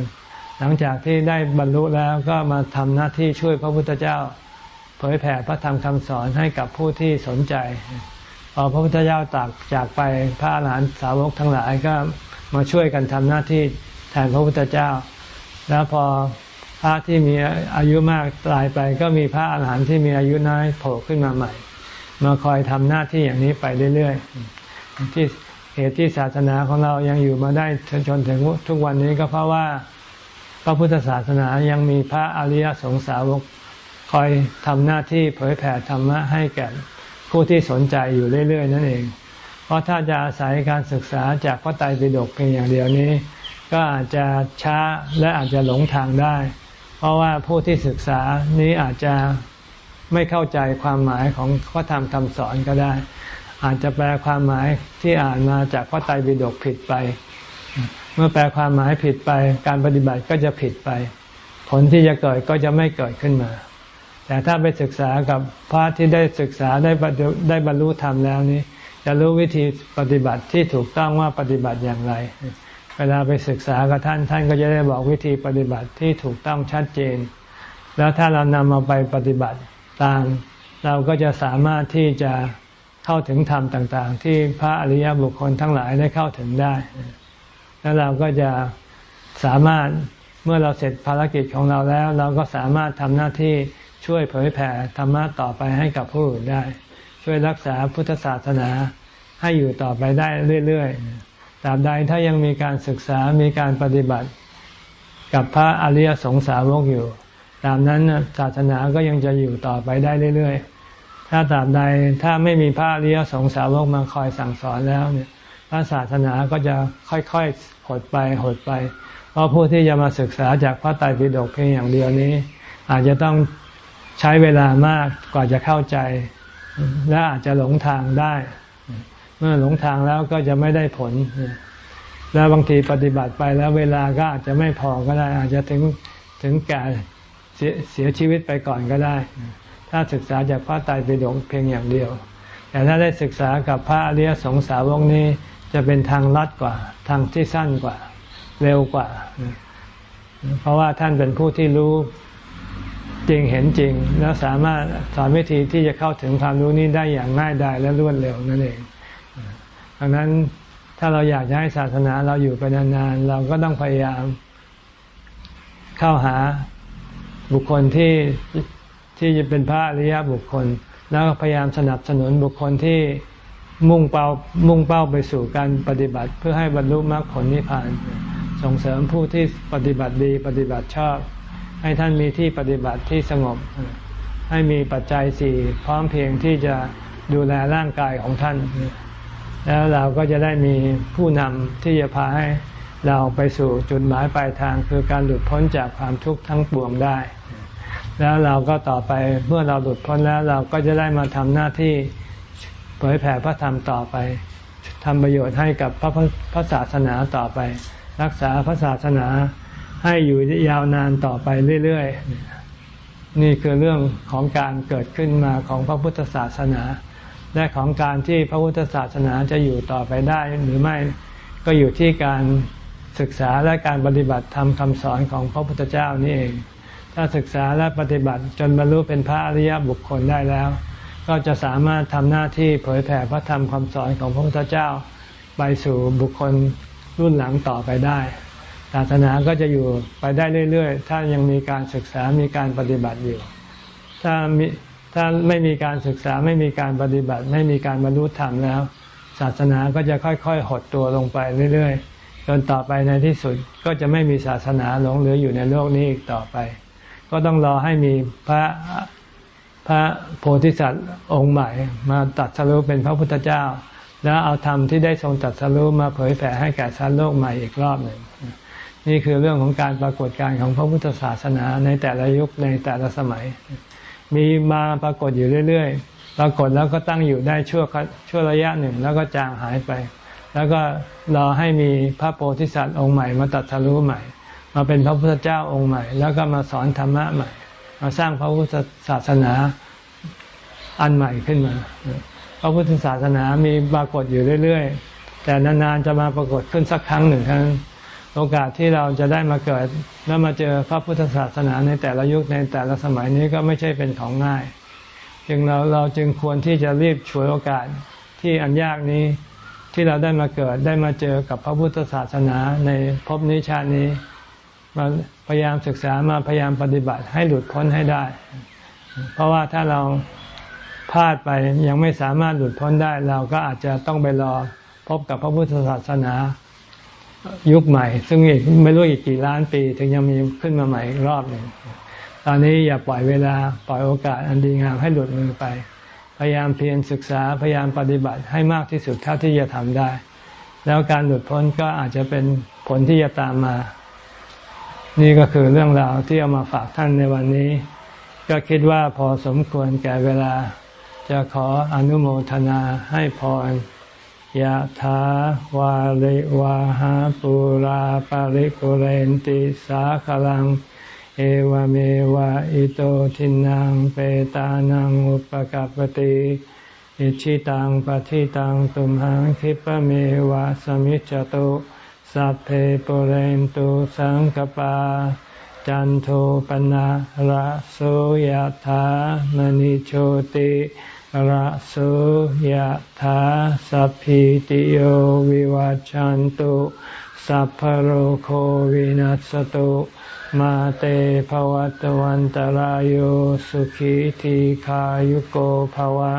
หลังจากที่ได้บรรลุแล้วก็มาทำหน้าที่ช่วยพระพุทธเจ้า เผยแผ่พระธรรมคำสอนให้กับผู้ที่สนใจพอพระพุทธเจ้าจากจากไปพระอาหานสาวกทั้งหลายก็มาช่วยกันทำหน้าที่แทนพระพุทธเจ้า แล้วพอพระที่มีอายุมากตายไป ก็มีพระอาหารหันต์ที่มีอายุน้อยโผล่ขึ้นมาใหม่ มาคอยทำหน้าที่อย่างนี้ไปเรื่อยๆที่เหตุที่ศาสนาของเรายังอยู่มาได้จนถึงทุกวันนี้ก็เพราะว่า ระพุทธศาสนายังมีพระอริยสงสาวกคอยทำหน้าที่เผยแผ่ธรรมะให้แก่ผู้ที่สนใจอยู่เรื่อย ๆ นั่นเอง เพราะถ้าจะอาศัยการศึกษาจากพระไตรปิฎกเพียงอย่างเดียวนี้ ก็อาจจะช้าและอาจจะหลงทางได้ เพราะว่าผู้ที่ศึกษานี้อาจจะไม่เข้าใจความหมายของข้อธรรมคำสอนก็ได้ อาจจะแปลความหมายที่อ่านมาจากพระไตรปิฎกผิดไป เมื่อแปลความหมายผิดไป การปฏิบัติก็จะผิดไป ผลที่จะเกิดก็จะไม่เกิดขึ้นมา แต่ถ้าไปศึกษากับพระที่ได้ศึกษาได้ได้บรรลุธรรมแล้วนี้ จะรู้วิธีปฏิบัติที่ถูกต้องว่าปฏิบัติอย่างไร เวลาไปศึกษากับท่านท่านก็จะได้บอกวิธีปฏิบัติที่ถูกต้องชัดเจน แล้วถ้าเรานำมาไปปฏิบัติตามเราก็จะสามารถที่จะเข้าถึงธรรมต่าง ๆ ที่พระอริยบุคคลทั้งหลายได้เข้าถึงได้ แล้วเราก็จะสามารถเมื่อเราเสร็จภารกิจของเราแล้ว เราก็สามารถทำหน้าที่ช่วยเผยแผ่ธรรมะต่อไปให้กับผู้อื่นได้ ช่วยรักษาพุทธศาสนาให้อยู่ต่อไปได้เรื่อยๆตราบใดถ้ายังมีการศึกษามีการปฏิบัติ กับพระอริยสงสาวกอยู่ตามนั้นศาสนาก็ยังจะอยู่ต่อไปได้เรื่อยๆ ถ้าตราบใดถ้าไม่มีพระอริยสงสาวกมาคอยสั่งสอนแล้วเนี่ย พระศาสนาก็จะค่อยๆหดไปหดไป เพราะผู้ที่จะมาศึกษาจากพระไตรปิฎกเพียงอย่างเดียวนี้ อาจจะต้องใช้เวลามากกว่าจะเข้าใจ และอาจจะหลงทางได้ เมื่อหลงทางแล้วก็จะไม่ได้ผล แล้วบางทีปฏิบัติไปแล้วเวลาก็อาจจะไม่พอก็ได้ อาจจะถึงถึงแก่เสียเสียชีวิตไปก่อนก็ได้ ถ้าศึกษาจากพระไตรปิฎกเพียงอย่างเดียว แต่ถ้าได้ศึกษากับพระอริยสงสาวกนี้ จะเป็นทางลัดกว่า ทางที่สั้นกว่า เร็วกว่า เพราะว่าท่านเป็นผู้ที่รู้จริงเห็นจริง แล้วสามารถสอนวิธีที่จะเข้าถึงความรู้นี้ได้อย่างง่ายดายและรวดเร็วนั่นเองดังนั้นถ้าเราอยากจะให้ศาสนาเราอยู่ไปนานๆเราก็ต้องพยายาม เข้าหาบุคคลที่ที่จะเป็นพระอริยบุคคล แล้วพยายามสนับสนุนบุคคลที่ มุ่งเป้ามุ่งเป้าไปสู่การปฏิบัติเพื่อให้บรรลุมรรคผลนิพพาน ส่งเสริมผู้ที่ปฏิบัติดีปฏิบัติชอบ ให้ท่านมีที่ปฏิบัติที่สงบ ให้มีปัจจัยสี่พร้อมเพียงที่จะดูแลร่างกายของท่าน แล้วเราก็จะได้มีผู้นำที่จะพาให้เราไปสู่จุดหมายปลายทางคือการหลุดพ้นจากความทุกข์ทั้งปวงได้ แล้วเราก็ต่อไปเมื่อเราหลุดพ้นแล้วเราก็จะได้มาทำหน้าที่ เผยแผ่พระธรรมต่อไปทำประโยชน์ให้กับพระพระศาสนาต่อไป รักษาพระศาสนาให้อยู่ยาวนานต่อไปเรื่อยๆ นี่คือเรื่องของการเกิดขึ้นมาของพระพุทธศาสนา และของการที่พระพุทธศาสนาจะอยู่ต่อไปได้หรือไม่ก็อยู่ที่การศึกษาและการปฏิบัติธรรมคำสอนของพระพุทธเจ้านี่เอง ถ้าศึกษาและปฏิบัติจนบรรลุเป็นพระอริยบุคคลได้แล้ว ก็จะสามารถทำหน้าที่เผยแผ่พระธรรมคำสอนของพระพุทธเจ้า ไปสู่บุคคลรุ่นหลังต่อไปได้ศาสนาก็จะอยู่ไปได้เรื่อยๆ ถ้ายังมีการศึกษามีการปฏิบัติอยู่ ถ้ามีถ้าไม่มีการศึกษาไม่มีการปฏิบัติ ไม่มีการบรรลุธรรมแล้ว ศาสนาก็จะค่อยๆ หดตัวลงไปเรื่อยๆ จนต่อไปในที่สุดก็จะไม่มีศาสนาหลงเหลืออยู่ในโลกนี้อีกต่อไป ก็ต้องรอให้มีพระ พระโพธิสัตว์องค์ใหม่มาตัดสรุปเป็นพระพุทธเจ้า แล้วเอาธรรมที่ได้ทรงตัดสรุปมาเผยแผ่ให้แก่สารโลกใหม่อีกรอบหนึ่งนี่คือเรื่องของการปรากฏการของพระพุทธศาสนาในแต่ละยุคในแต่ละสมัย มีมาปรากฏอยู่เรื่อยๆปรากฏแล้วก็ตั้งอยู่ได้ชั่วชั่วระยะหนึ่งแล้วก็จางหายไป แล้วก็รอให้มีพระโพธิสัตว์องค์ใหม่มาตัดทะลุใหม่ มาเป็นพระพุทธเจ้าองค์ใหม่ แล้วก็มาสอนธรรมะใหม่ มาสร้างพระพุทธศาสนาอันใหม่ขึ้นมา พระพุทธศาสนามีปรากฏอยู่เรื่อยๆ แต่นานๆจะมาปรากฏขึ้นสักครั้งหนึ่งเท่านั้นโอกาสที่เราจะได้มาเกิดแล้วมาเจอพระพุทธศาสนาในแต่ละยุคในแต่ละสมัยนี้ก็ไม่ใช่เป็นของง่าย จึงเราเราจึงควรที่จะรีบฉวยโอกาสที่อันยากนี้ที่เราได้มาเกิดได้มาเจอกับพระพุทธศาสนาในภพนี้ชาตินี้ มาพยายามศึกษามาพยายามปฏิบัติให้หลุดพ้นให้ได้ เพราะว่าถ้าเราพลาดไปยังไม่สามารถหลุดพ้นได้ เราก็อาจจะต้องไปรอพบกับพระพุทธศาสนายุคใหม่ ซึ่งอีกไม่รู้อีกกี่ล้านปี ถึงยังมีขึ้นมาใหม่อีกรอบหนึ่งตอนนี้อย่าปล่อยเวลาปล่อยโอกาสอันดีงามให้หลุดมือไป พยายามเพียรศึกษาพยายามปฏิบัติให้มากที่สุดเท่าที่จะทำได้ แล้วการหลุดพ้นก็อาจจะเป็นผลที่จะตามมา นี่ก็คือเรื่องราวที่เอามาฝากท่านในวันนี้ ก็คิดว่าพอสมควรแก่เวลา จะขออนุโมทนาให้พรยะถาวาริวาหาปุราปาริปุเรนติสาขลัง เอวเมวะอิโตทินังเปตานังอุปกัปติอิชิตังปฏิตังตุมหังคิปะเมวะสมิจจตุ สัพเพปเรนตุสังกปา จันโทปนะระโสยธามณิโชติระโสยธาสัพพิติโยวิวัจจันตุสัพพโรโควินัสตุมาเตภวัตวันตารโยสุขีทีขายุโกภวะ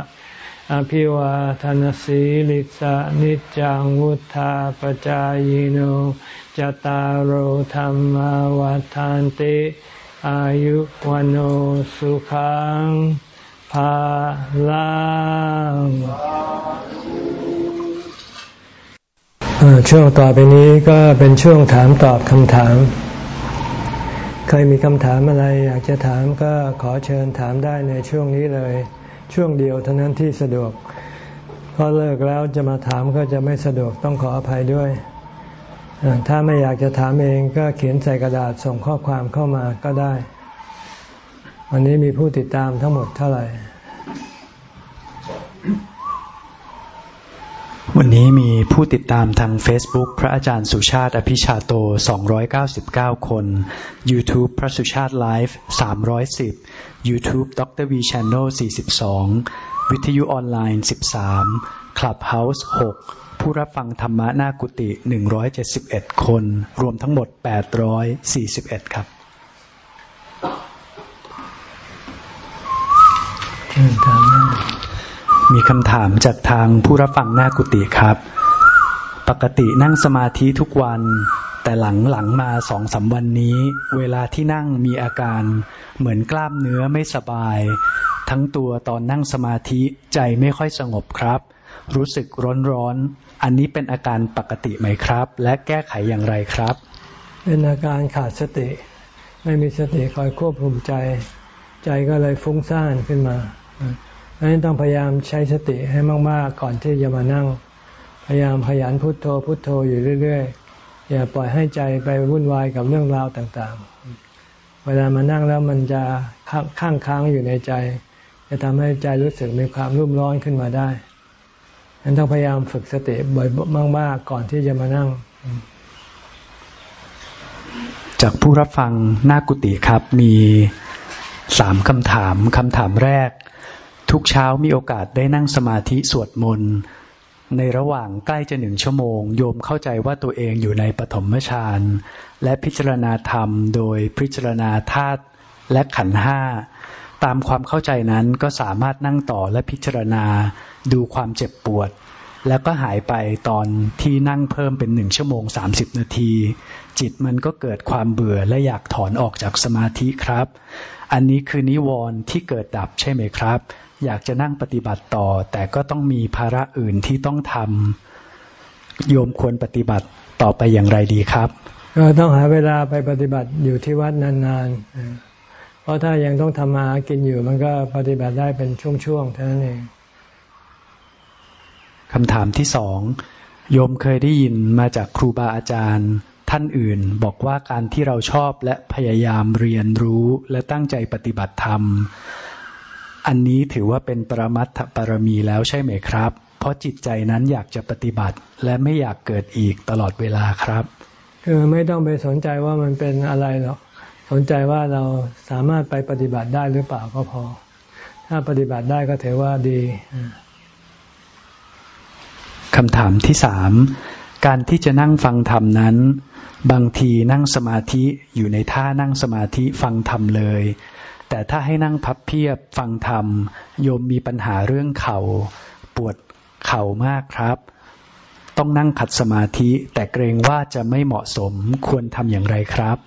อภิวาทานสีลิสะนิจังวุธาปจายโนจตารโหธรรมวาทานติ อายุวันโอสุขังภาลังช่วงต่อไปนี้ก็เป็นช่วงถามตอบคำถาม ใครมีคำถามอะไรอยากจะถามก็ขอเชิญถามได้ในช่วงนี้เลย ช่วงเดียวเท่านั้นที่สะดวกพอเลิกแล้วจะมาถามก็จะไม่สะดวกต้องขออภัยด้วย ถ้าไม่อยากจะถามเองก็เขียนใส่กระดาษส่งข้อความเข้ามาก็ได้ วันนี้มีผู้ติดตามทั้งหมดเท่าไหร่ วันนี้มีผู้ติดตามทาง Facebook พระอาจารย์สุชาติอภิชาโต 299 คน YouTube พระสุชาติไลฟ์ 310 YouTube ดร V Channel 42 วิทยุออนไลน์ 13 Clubhouse 6 ผู้รับฟังธรรมะหน้ากุฏิ171 คน รวมทั้งหมด 841 ครับถาม มีคำถามจากทางผู้รับฟังหน้ากุฏิครับ ปกตินั่งสมาธิทุกวัน แต่หลังหลังมาสองสาวันนี้ เวลาที่นั่งมีอาการเหมือนกล้ามเนื้อไม่สบาย ทั้งตัวตอนนั่งสมาธิใจไม่ค่อยสงบครับ รู้สึกร้อนร้อน อันนี้เป็นอาการปกติไหมครับ และแก้ไขอย่างไรครับ เป็นอาการขาดสติ ไม่มีสติคอยควบคุมใจ ใจก็เลยฟุ้งซ่านขึ้นมา ดังนั้นต้องพยายามใช้สติให้มาก ๆ ก่อนที่จะมานั่ง พยายามขยันพุทโธพุทโธอยู่เรื่อย ๆ อย่าปล่อยให้ใจไปวุ่นวายกับเรื่องราวต่าง ๆ เวลามานั่งแล้วมันจะข้างค้างอยู่ในใจ จะทำให้ใจรู้สึกมีความรุ่มร้อนขึ้นมาได้ดังนั้นต้องพยายามฝึกสติบ่อยมาก ๆ ก่อนที่จะมานั่ง จากผู้รับฟังหน้ากุฏิครับมีสามคำถามคำถามแรก ทุกเช้ามีโอกาสได้นั่งสมาธิสวดมนต์ในระหว่างใกล้จะหนึ่งชั่วโมง โยมเข้าใจว่าตัวเองอยู่ในปฐมฌานและพิจารณาธรรม โดยพิจารณาธาตุและขันห้าตามความเข้าใจนั้นก็สามารถนั่งต่อและพิจารณาดูความเจ็บปวด แล้วก็หายไปตอนที่นั่งเพิ่มเป็นหนึ่งชั่วโมงสามสิบนาที จิตมันก็เกิดความเบื่อและอยากถอนออกจากสมาธิครับ อันนี้คือนิวรณ์ที่เกิดดับใช่ไหมครับ อยากจะนั่งปฏิบัติต่อ แต่ก็ต้องมีภาระอื่นที่ต้องทำโยมควรปฏิบัติต่อไปอย่างไรดีครับ ก็ต้องหาเวลาไปปฏิบัติอยู่ที่วัดนานๆ เพราะถ้ายังต้องทำมากินอยู่มันก็ปฏิบัติได้เป็นช่วงๆเท่านั้นเองคำถามที่สองโยมเคยได้ยินมาจากครูบาอาจารย์ท่านอื่น บอกว่าการที่เราชอบและพยายามเรียนรู้และตั้งใจปฏิบัติธรรม อันนี้ถือว่าเป็นปรมัตถปรมีแล้วใช่ไหมครับ เพราะจิตใจนั้นอยากจะปฏิบัติ และไม่อยากเกิดอีกตลอดเวลาครับ คือไม่ต้องไปสนใจว่ามันเป็นอะไรหรอกสนใจว่าเราสามารถไปปฏิบัติได้หรือเปล่าก็พอ ถ้าปฏิบัติได้ก็ถือว่าดีคำถามที่สามการที่จะนั่งฟังธรรมนั้น บางทีนั่งสมาธิอยู่ในท่านั่งสมาธิฟังธรรมเลย แต่ถ้าให้นั่งพับเพียบฟังธรรมโยมมีปัญหาเรื่องเขา่าปวดเข่ามากครับ ต้องนั่งขัดสมาธิ แต่เกรงว่าจะไม่เหมาะสมควรทำอย่างไรครับ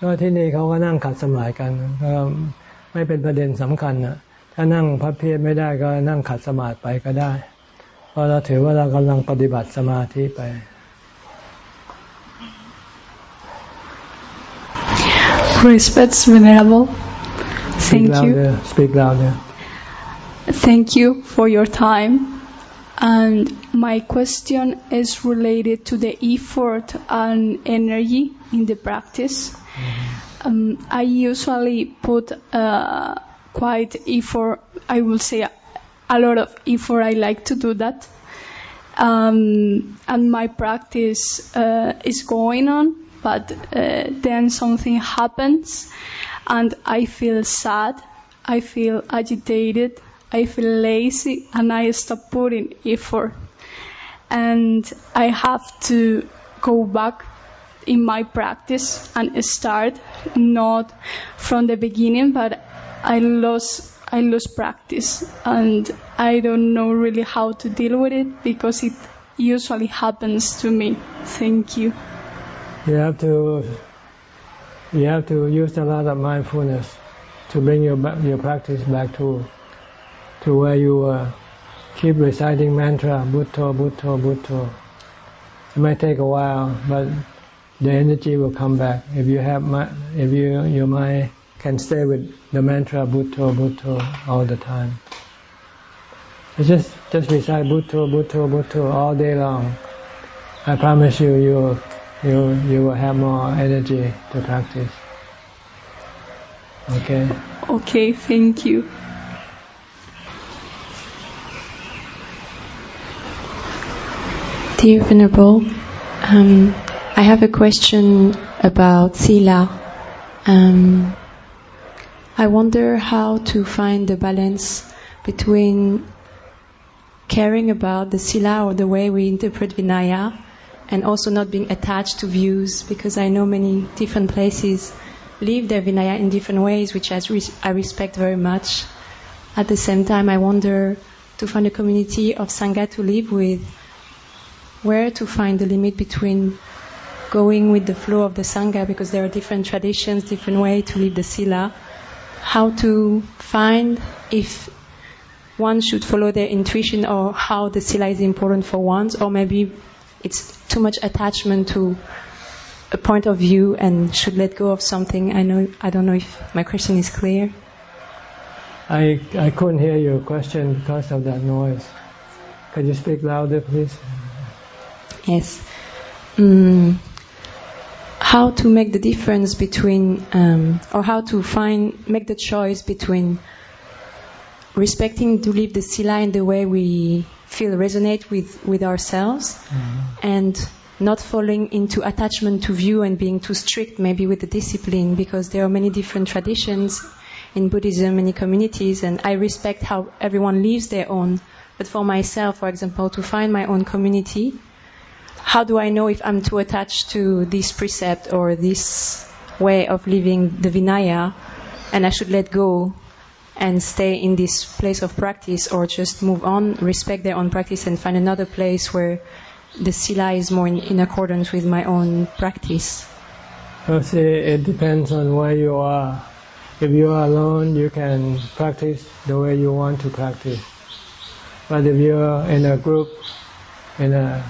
ก็ที่นี่เขาก็นั่งขัดสมาธิกันก็ไม่เป็นประเด็นสำคัญนะถ้านั่งพับเพียบไม่ได้ก็นั่งขัดสมาธิไปก็ได้ เพราะเราถือว่าเรากำลังปฏิบัติสมาธิไป Respects Venerable Thank you. Speak louder. Thank you for your time. And my question is related to the effort and energy in the practice. Mm-hmm. Um, I usually put uh, quite effort, I will say a lot of effort. I like to do that. Um, and my practice uh, is going on, but uh, then something happens, and I feel sad, I feel agitated, I feel lazy, and I stop putting effort. And I have to go back in my practice and start not from the beginning, but I lost I lost practice and I don't know really how to deal with it because it usually happens to me. Thank you. You have to you have to use a lot of mindfulness to bring your your practice back to to where you uh, keep reciting mantra Bhutto Bhutto Bhutto. It might take a while, but the energy will come back if you have if you your mind can stay with the mantra Bhutto Bhutto all the time. So just just recite Bhutto Bhutto Bhutto all day long. I promise you, you you you will have more energy to practice. Okay. Okay. Thank you. Dear Venerable, um, I have a question about Sila. Um, I wonder how to find the balance between caring about the Sila or the way we interpret Vinaya and also not being attached to views because I know many different places live their Vinaya in different ways, which I respect very much. At the same time, I wonder to find a community of Sangha to live with, where to find the limit between going with the flow of the Sangha because there are different traditions, different way to live the Sila how to find if one should follow their intuition or how the sila is important for one, or maybe it's too much attachment to a point of view and should let go of something. I know I don't know if my question is clear. I I couldn't hear your question because of that noise. Could you speak louder, please? Yes. Mm, how to make the difference between, um, or how to find, make the choice between respecting to live the sila in the way we feel resonate with, with ourselves mm-hmm. and not falling into attachment to view and being too strict maybe with the discipline because there are many different traditions in Buddhism, many communities, and I respect how everyone lives their own. But for myself, for example, to find my own community how do I know if I'm too attached to this precept or this way of living the Vinaya and I should let go and stay in this place of practice or just move on, respect their own practice and find another place where the sila is more in, in accordance with my own practice? See, it depends on where you are. If you are alone, you can practice the way you want to practice. But if you're in a group, in a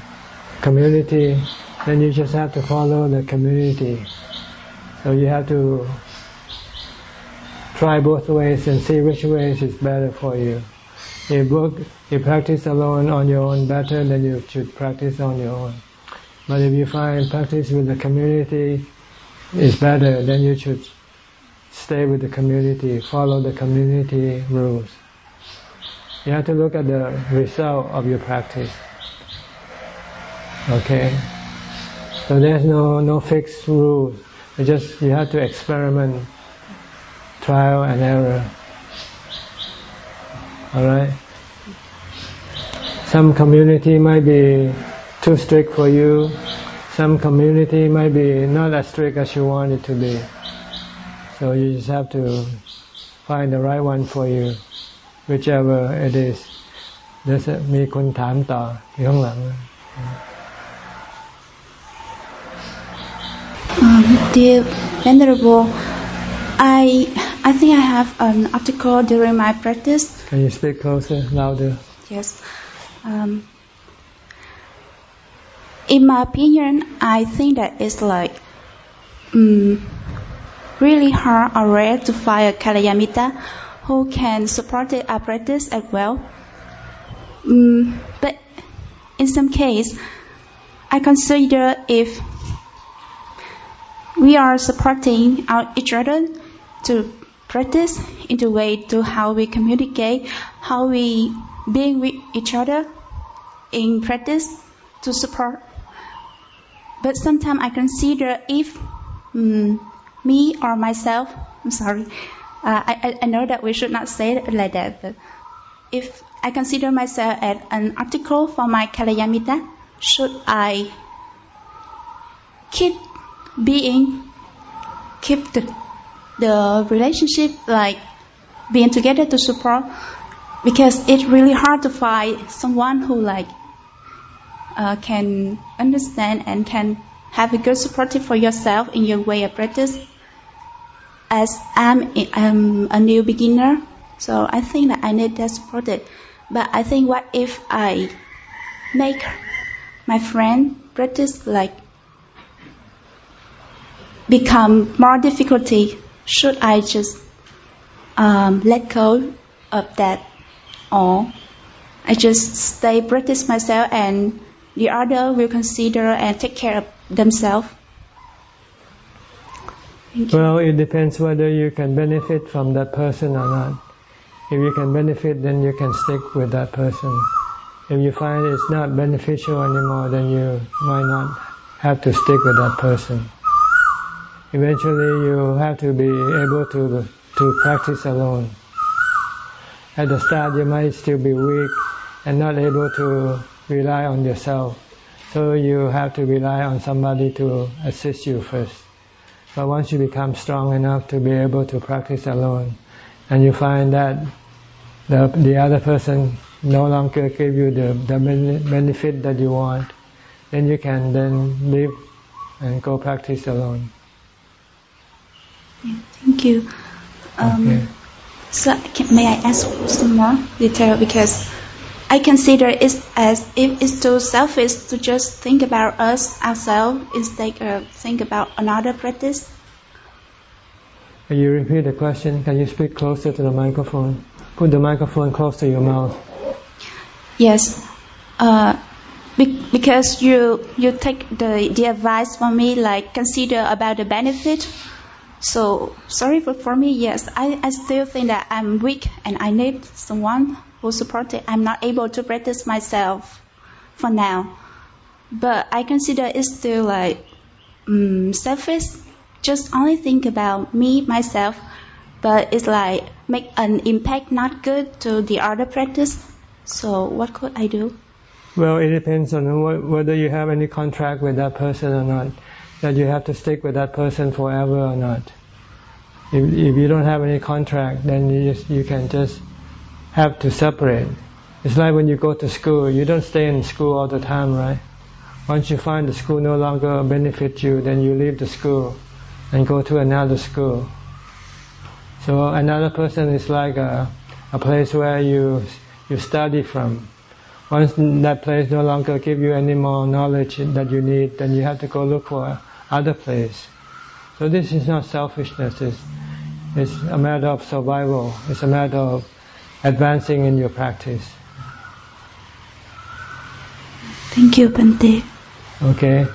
community, then you just have to follow the community. So you have to try both ways and see which way is better for you. If book, you practice alone on your own better, then you should practice on your own. But if you find practice with the community is better, then you should stay with the community, follow the community rules. You have to look at the result of your practice. Okay. So there's no no fixed rules. You just you have to experiment, trial and error. All right. Some community might be too strict for you. Some community might be not as strict as you want it to be. So you just have to find the right one for you, whichever it is. มีคนถามต่ออยู่ข้างหลัง Um, dear Venerable, I I think I have an article during my practice. Can you speak closer, louder? Yes. Um, in my opinion, I think that it's like um, really hard or rare to find a Kalyamita who can support the practice as well. Um, but in some case, I consider if we are supporting our, each other to practice in the way to how we communicate, how we being with each other. in practice to support. But sometimes I consider if um, me or myself, I'm sorry, uh, I, I know that we should not say it like that, but if I consider myself as an article for my Kalayamita, should I keep being, keep the, relationship like being together to support? Because it's really hard to find someone who like uh, can understand and can have a good supportive for yourself in your way of practice. As I'm, I'm a new beginner, so I think that I need that supported. But I think what if I make my friend practice like become more difficulty? Should I just um, let go of that, or I just stay practice myself and the other will consider and take care of themselves? Well, it depends whether you can benefit from that person or not. If you can benefit, then you can stick with that person. If you find it's not beneficial anymore, then you might not have to stick with that person. Eventually, you have to be able to to practice alone. At the start, you might still be weak and not able to rely on yourself. So you have to rely on somebody to assist you first. But once you become strong enough to be able to practice alone, and you find that the, the other person no longer give you the, the benefit that you want, then you can then leave and go practice alone. Yeah, thank you. Um, okay. So can, may I ask some more detail because I consider it as if it's too selfish to just think about us ourselves instead of think about another practice. Can you repeat the question? Can you speak closer to the microphone? Put the microphone close to your mouth. Yes. Uh, be- because you you take the the advice from me like consider about the benefit. So sorry for for me. Yes, I I still think that I'm weak and I need someone who supported. I'm not able to practice myself for now, but I consider it still like um, selfish. Just only think about me myself, but it's like make an impact not good to the other practice. So what could I do? Well, it depends on whether you have any contract with that person or not. That you have to stick with that person forever or not. If, if you don't have any contract, then you just you can just have to separate. It's like when you go to school, you don't stay in school all the time, right? Once you find the school no longer benefits you, then you leave the school and go to another school. So another person is like a, a place where you you study from. Once that place no longer give you any more knowledge that you need, then you have to go look for other place. So this is not selfishness. It's, it's a matter of survival. It's a matter of advancing in your practice. Thank you, Bante. Okay.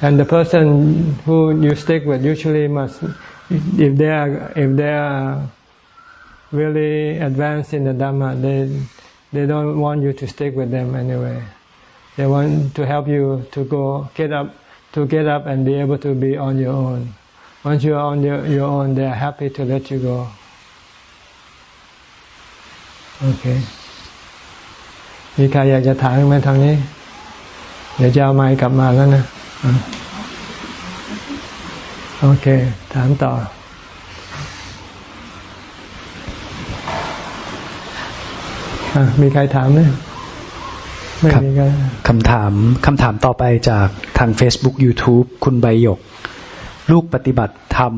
And the person who you stick with usually must, if they are, if they are really advanced in the Dhamma, they, they don't want you to stick with them anyway. They want to help you to go, get up, to get up and be able to be on your own. Once you are on your, your own, they are happy to let you go. โอเคมีใครอยากจะถามไหมทางนี้ เดี๋ยวจะเอาไม้กลับมาแล้วนะ โอเค ถามต่อ มีใครถามไหม ไม่มีกันคำถามคำถามต่อไปจากทาง Facebook YouTube คุณใบหยก ลูกปฏิบัติธรรม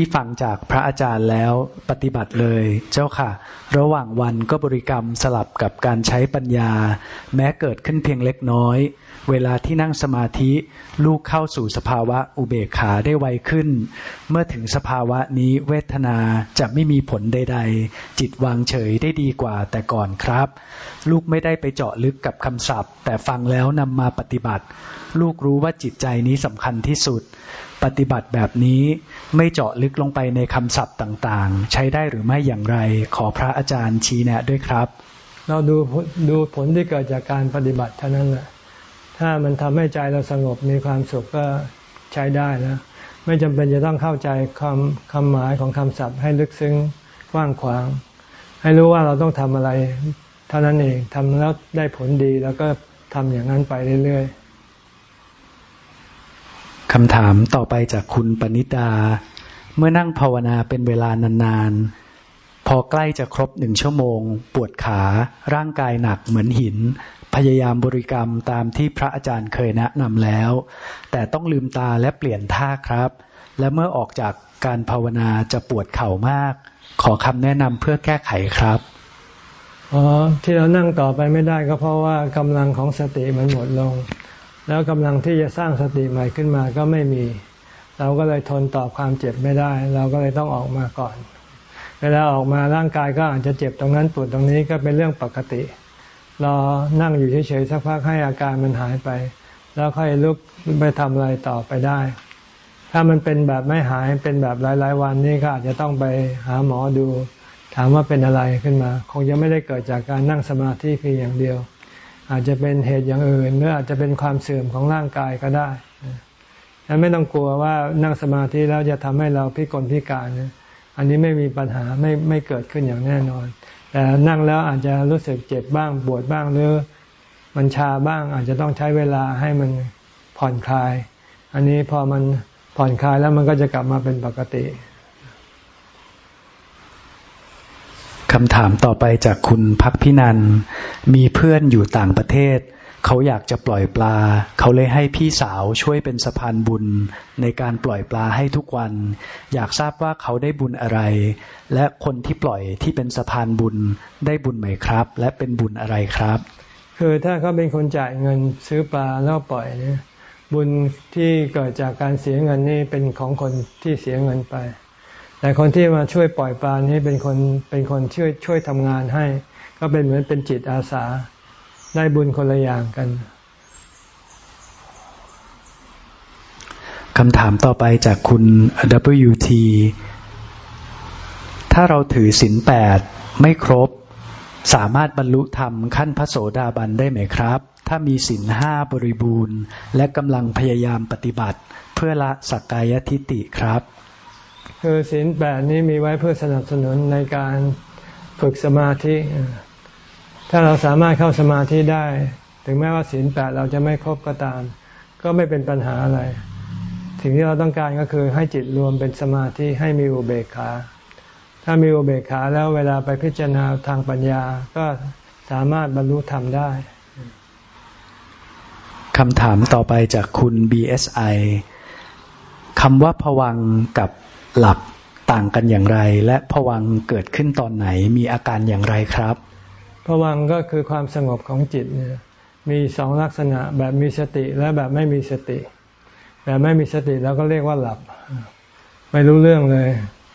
ที่ฟังจากพระอาจารย์แล้วปฏิบัติเลยเจ้าค่ะ ระหว่างวันก็บริกรรมสลับกับการใช้ปัญญา แม้เกิดขึ้นเพียงเล็กน้อย เวลาที่นั่งสมาธิลูกเข้าสู่สภาวะอุเบกขาได้ไวขึ้น เมื่อถึงสภาวะนี้เวทนาจะไม่มีผลใด ๆ จิตวางเฉยได้ดีกว่าแต่ก่อนครับ ลูกไม่ได้ไปเจาะลึกกับคำศัพท์ แต่ฟังแล้วนำมาปฏิบัติ ลูกรู้ว่าจิตใจนี้สำคัญที่สุด ปฏิบัติแบบนี้ไม่เจาะลึกลงไปในคำศัพท์ต่างๆ ใช้ได้หรือไม่อย่างไร ขอพระอาจารย์ชี้แนะด้วยครับ เราดูดูผลที่เกิดจากการปฏิบัติเท่านั้นแหละถ้ามันทำให้ใจเราสงบมีความสุขก็ใช้ได้นะไม่จำเป็นจะต้องเข้าใจคำคำหมายของคำศัพท์ให้ลึกซึ้งกว้างขวาง ให้รู้ว่าเราต้องทำอะไร เท่านั้นเองทำแล้วได้ผลดีแล้วก็ทำอย่างนั้นไปเรื่อยๆ คำถามต่อไปจากคุณปณิดา เมื่อนั่งภาวนาเป็นเวลานานๆ พอใกล้จะครบหนึ่งชั่วโมง ปวดขาร่างกายหนักเหมือนหิน พยายามบริกรรมตามที่พระอาจารย์เคยแนะนำแล้ว แต่ต้องลืมตาและเปลี่ยนท่าครับ และเมื่อออกจากการภาวนาจะปวดเข่ามาก ขอคำแนะนำเพื่อแก้ไขครับอ๋อที่เรานั่งต่อไปไม่ได้ก็เพราะว่ากำลังของสติมันหมดลง แล้วกำลังที่จะสร้างสติใหม่ขึ้นมาก็ไม่มี เราก็เลยทนต่อความเจ็บไม่ได้ เราก็เลยต้องออกมาก่อน เวลาออกมาร่างกายก็อาจจะเจ็บตรงนั้นปวดตรงนี้ก็เป็นเรื่องปกติรอนั่งอยู่เฉยๆสักพักให้อาการมันหายไป แล้วค่อยลุกไปทำอะไรต่อไปได้ ถ้ามันเป็นแบบไม่หายเป็นแบบหลาย ๆ วันนี่ก็อาจจะต้องไปหาหมอดู ถามว่าเป็นอะไรขึ้นมา คงจะไม่ได้เกิดจากการนั่งสมาธิเพียงอย่างเดียว อาจจะเป็นเหตุอย่างอื่นหรืออาจจะเป็นความเสื่อมของร่างกายก็ได้แลไม่ต้องกลัวว่านั่งสมาธิแล้วจะทำให้เราพิกลพิการนะอันนี้ไม่มีปัญหาไม่ไม่เกิดขึ้นอย่างแน่นอน แต่นั่งแล้วอาจจะรู้สึกเจ็บบ้างปวดบ้างหรือมันชาบ้างอาจจะต้องใช้เวลาให้มันผ่อนคลาย อันนี้พอมันผ่อนคลายแล้วมันก็จะกลับมาเป็นปกติ คำถามต่อไปจากคุณพักพินัน มีเพื่อนอยู่ต่างประเทศ เขาอยากจะปล่อยปลา เขาเลยให้พี่สาวช่วยเป็นสะพานบุญ ในการปล่อยปลาให้ทุกวัน อยากทราบว่าเขาได้บุญอะไร และคนที่ปล่อยที่เป็นสะพานบุญได้บุญไหมครับ และเป็นบุญอะไรครับ คือถ้าเขาเป็นคนจ่ายเงินซื้อปลาแล้วปล่อยเนี่ยบุญที่เกิดจากการเสียเงินนี่เป็นของคนที่เสียเงินไป แต่คนที่มาช่วยปล่อยปลานี้เป็นคนเป็นคนช่วยช่วยทำงานให้ ก็เป็นเหมือนเป็นจิตอาสา ได้บุญคนละอย่างกันคำถามต่อไปจากคุณ WT ถ้าเราถือศีลแปดไม่ครบ สามารถบรรลุธรรมขั้นพระโสดาบันได้ไหมครับ ถ้ามีศีลห้าบริบูรณ์ และกำลังพยายามปฏิบัติ เพื่อละสักกายทิฏฐิครับ คือศีลแปดนี้มีไว้เพื่อสนับสนุนในการฝึกสมาธิ ถ้าเราสามารถเข้าสมาธิได้ ถึงแม้ว่าศีลแปดเราจะไม่ครบก็ตาม ก็ไม่เป็นปัญหาอะไรสิ่งที่เราต้องการก็คือให้จิตรวมเป็นสมาธิให้มีอุเบกขา ถ้ามีอุเบกขาแล้วเวลาไปพิจารณาทางปัญญาก็สามารถบรรลุธรรมได้คำถามต่อไปจากคุณ BSI คำว่าผวังกับ หลับต่างกันอย่างไร และผวังเกิดขึ้นตอนไหนมีอาการอย่างไรครับผวังก็คือความสงบของจิตเนี่ยมีสองลักษณะแบบมีสติและแบบไม่มีสติ แบบไม่มีสติเราก็เรียกว่าหลับ ไม่รู้เรื่องเลย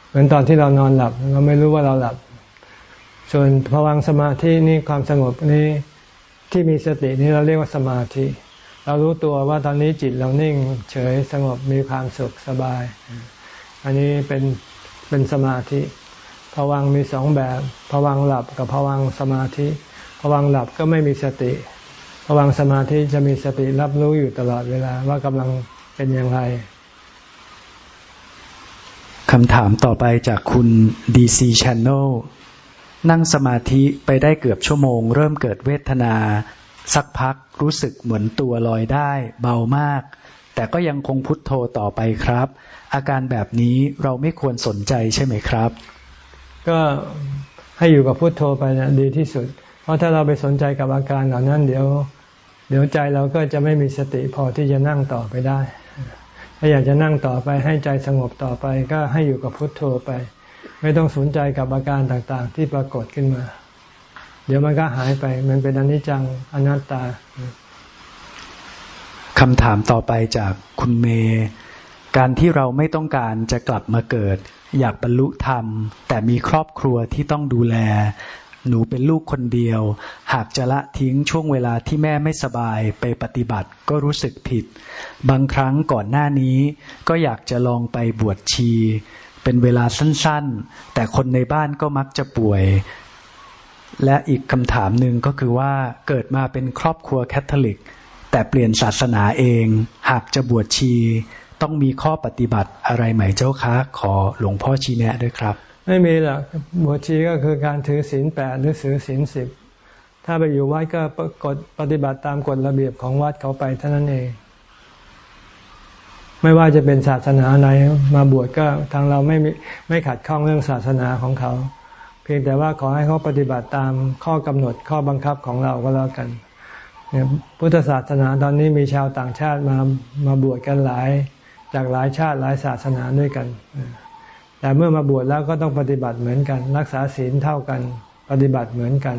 เหมือนตอนที่เรานอนหลับ เราไม่รู้ว่าเราหลับ ส่วนผวังสมาธินี่ความสงบนี้ที่มีสตินี่เราเรียกว่าสมาธิ เรารู้ตัวว่าตอนนี้จิตเรานิ่ง เฉยสงบมีความสุขสบาย อันนี้เป็นเป็นสมาธิผวังมีสองแบบผวังหลับกับผวังสมาธิผวังหลับก็ไม่มีสติผวังสมาธิจะมีสติรับรู้อยู่ตลอดเวลาว่ากำลังเป็นอย่างไรคำถามต่อไปจากคุณ DC Channel นั่งสมาธิไปได้เกือบชั่วโมง เริ่มเกิดเวทนา สักพักรู้สึกเหมือนตัวลอยได้ เบามาก แต่ก็ยังคงพุทโธต่อไปครับ อาการแบบนี้เราไม่ควรสนใจใช่ไหมครับ ก็ให้อยู่กับพุทโธไปนะดีที่สุด เพราะถ้าเราไปสนใจกับอาการเหล่านั้น เดี๋ยว เดี๋ยวใจเราก็จะไม่มีสติพอที่จะนั่งต่อไปได้ ถ้าอยากจะนั่งต่อไปให้ใจสงบต่อไป ก็ให้อยู่กับพุทโธไป ไม่ต้องสนใจกับอาการต่างๆ ที่ปรากฏขึ้นมา เดี๋ยวมันก็หายไป มันเป็นอนิจจังอนัตตา คำถามต่อไปจากคุณเมย์การที่เราไม่ต้องการจะกลับมาเกิด อยากบรรลุธรรม แต่มีครอบครัวที่ต้องดูแล หนูเป็นลูกคนเดียว หากจะละทิ้งช่วงเวลาที่แม่ไม่สบายไปปฏิบัติก็รู้สึกผิด บางครั้งก่อนหน้านี้ ก็อยากจะลองไปบวชชี เป็นเวลาสั้นๆ แต่คนในบ้านก็มักจะป่วย และอีกคำถามหนึ่งก็คือว่าเกิดมาเป็นครอบครัวแคทอลิก แต่เปลี่ยนศาสนาเอง หากจะบวชชี ต้องมีข้อปฏิบัติอะไรไหมเจ้าคะขอหลวงพ่อชี้แนะด้วยครับ ไม่มีหรอกบวชชีก็คือการถือศีลแปดหรือถือศีลสิบถ้าไปอยู่วัดก็กฎปฏิบัติตามกฎระเบียบของวัดเขาไปเท่านั้นเอง ไม่ว่าจะเป็นศาสนาไหนมาบวชก็ทางเราไม่ไม่ขัดข้องเรื่องศาสนาของเขา เพียงแต่ว่าขอให้เขาปฏิบัติตามข้อกำหนดข้อบังคับของเราก็แล้วกัน พุทธศาสนาตอนนี้มีชาวต่างชาติมามาบวชกันหลาย จากหลายชาติหลายศาสนาด้วยกัน แต่เมื่อมาบวชแล้วก็ต้องปฏิบัติเหมือนกัน รักษาศีลเท่ากัน ปฏิบัติเหมือนกัน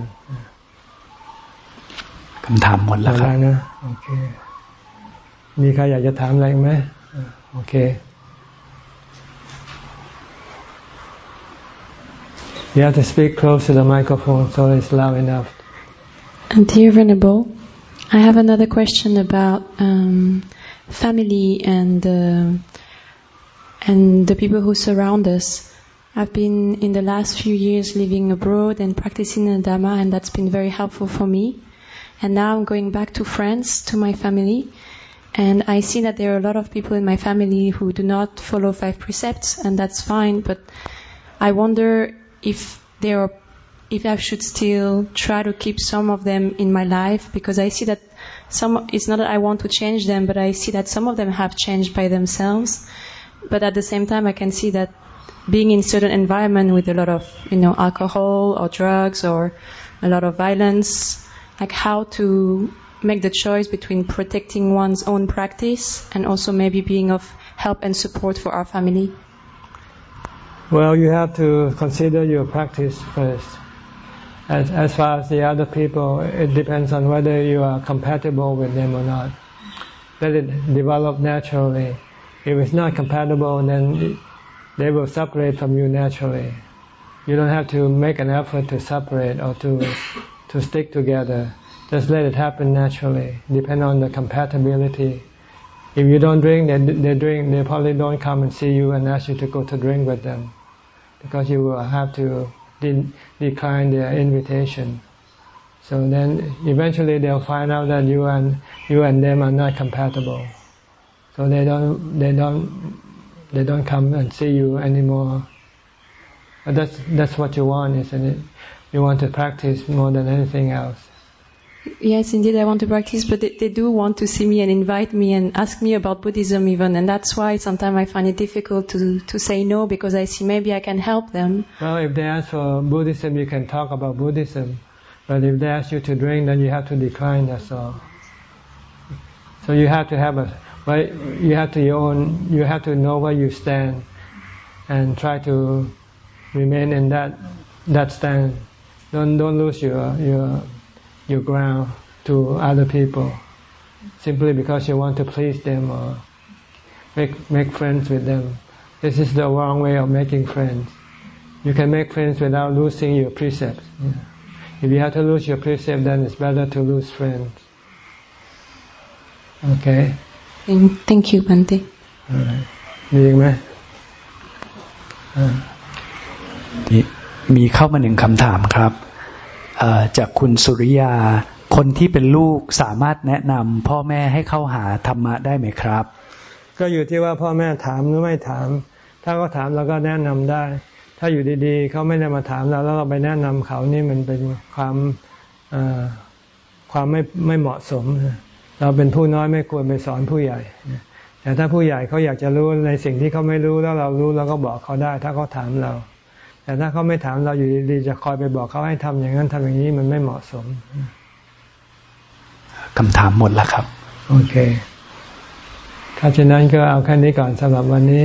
คำถามหมดแล้วครับนะโอเคมีใครอยากจะถามอะไรไหมโอเค You have to speak close to the microphone so it's loud enough. And dear Venerable, I have another question about um, family and uh, and the people who surround us. I've been in the last few years living abroad and practicing the Dharma, and that's been very helpful for me. And now I'm going back to France to my family, and I see that there are a lot of people in my family who do not follow five precepts, and that's fine. But I wonder if there are if I should still try to keep some of them in my life because I see that some it's not that I want to change them, but I see that some of them have changed by themselves. But at the same time, I can see that being in certain environment with a lot of you know alcohol or drugs or a lot of violence, like how to make the choice between protecting one's own practice and also maybe being of help and support for our family. Well, you have to consider your practice first. As, as far as the other people, it depends on whether you are compatible with them or not. Let it develop naturally. If it's not compatible, then they will separate from you naturally. You don't have to make an effort to separate or to to stick together. Just let it happen naturally. Depend on the compatibility. If you don't drink, they, they drink. They probably don't come and see you and ask you to go to drink with them, because you will have to de- decline their uh, invitation. So then eventually they'll find out that you and you and them are not compatible. So they don't they don't they don't come and see you anymore. But that's that's what you want, isn't it? You want to practice more than anything else. Yes, indeed, I want to practice, but they, they, do want to see me and invite me and ask me about Buddhism even, and that's why sometimes I find it difficult to, to say no because I see maybe I can help them. Well, if they ask for Buddhism, you can talk about Buddhism, but if they ask you to drink, then you have to decline. That's all. So you have to have a, well, you have to your own, you have to know where you stand, and try to remain in that that stand. Don't don't lose your your your ground to other people simply because you want to please them or make make friends with them. This is the wrong way of making friends. You can make friends without losing your precepts. Yeah. If you have to lose your precept, then it's better to lose friends. Okay. Thank you, Bante. มีอีกไหมมีเข้ามาหนึ่งคำถามครับ จากคุณสุริยา คนที่เป็นลูกสามารถแนะนำพ่อแม่ให้เข้าหาธรรมะได้ไหมครับ ก็อยู่ที่ว่าพ่อแม่ถามหรือไม่ถาม ถ้าเขาถามเราก็แนะนำได้ ถ้าอยู่ดีๆ เขาไม่ได้มาถามเราแล้วเราไปแนะนำเขานี่มันเป็นความความไม่ไม่เหมาะสม เราเป็นผู้น้อยไม่ควรไปสอนผู้ใหญ่แต่ถ้าผู้ใหญ่เขาอยากจะรู้ในสิ่งที่เขาไม่รู้แล้วเรารู้เราก็บอกเขาได้ ถ้าเขาถามเรา แต่ถ้าเขาไม่ถามเราอยู่ดีๆจะคอยไปบอกเขาให้ทำอย่างนั้นทำอย่างนี้มันไม่เหมาะสมคำถามหมดแล้วครับ โอเค ถ้าเช่นนั้นก็เอาแค่นี้ก่อนสำหรับวันนี้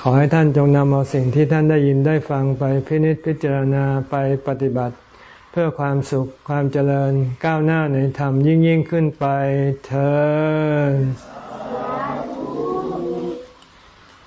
ขอให้ท่านจงนำเอาสิ่งที่ท่านได้ยินได้ฟังไปพินิจพิจารณาไปปฏิบัติ เพื่อความสุขความเจริญก้าวหน้าในธรรมยิ่งยิ่งขึ้นไปเธอ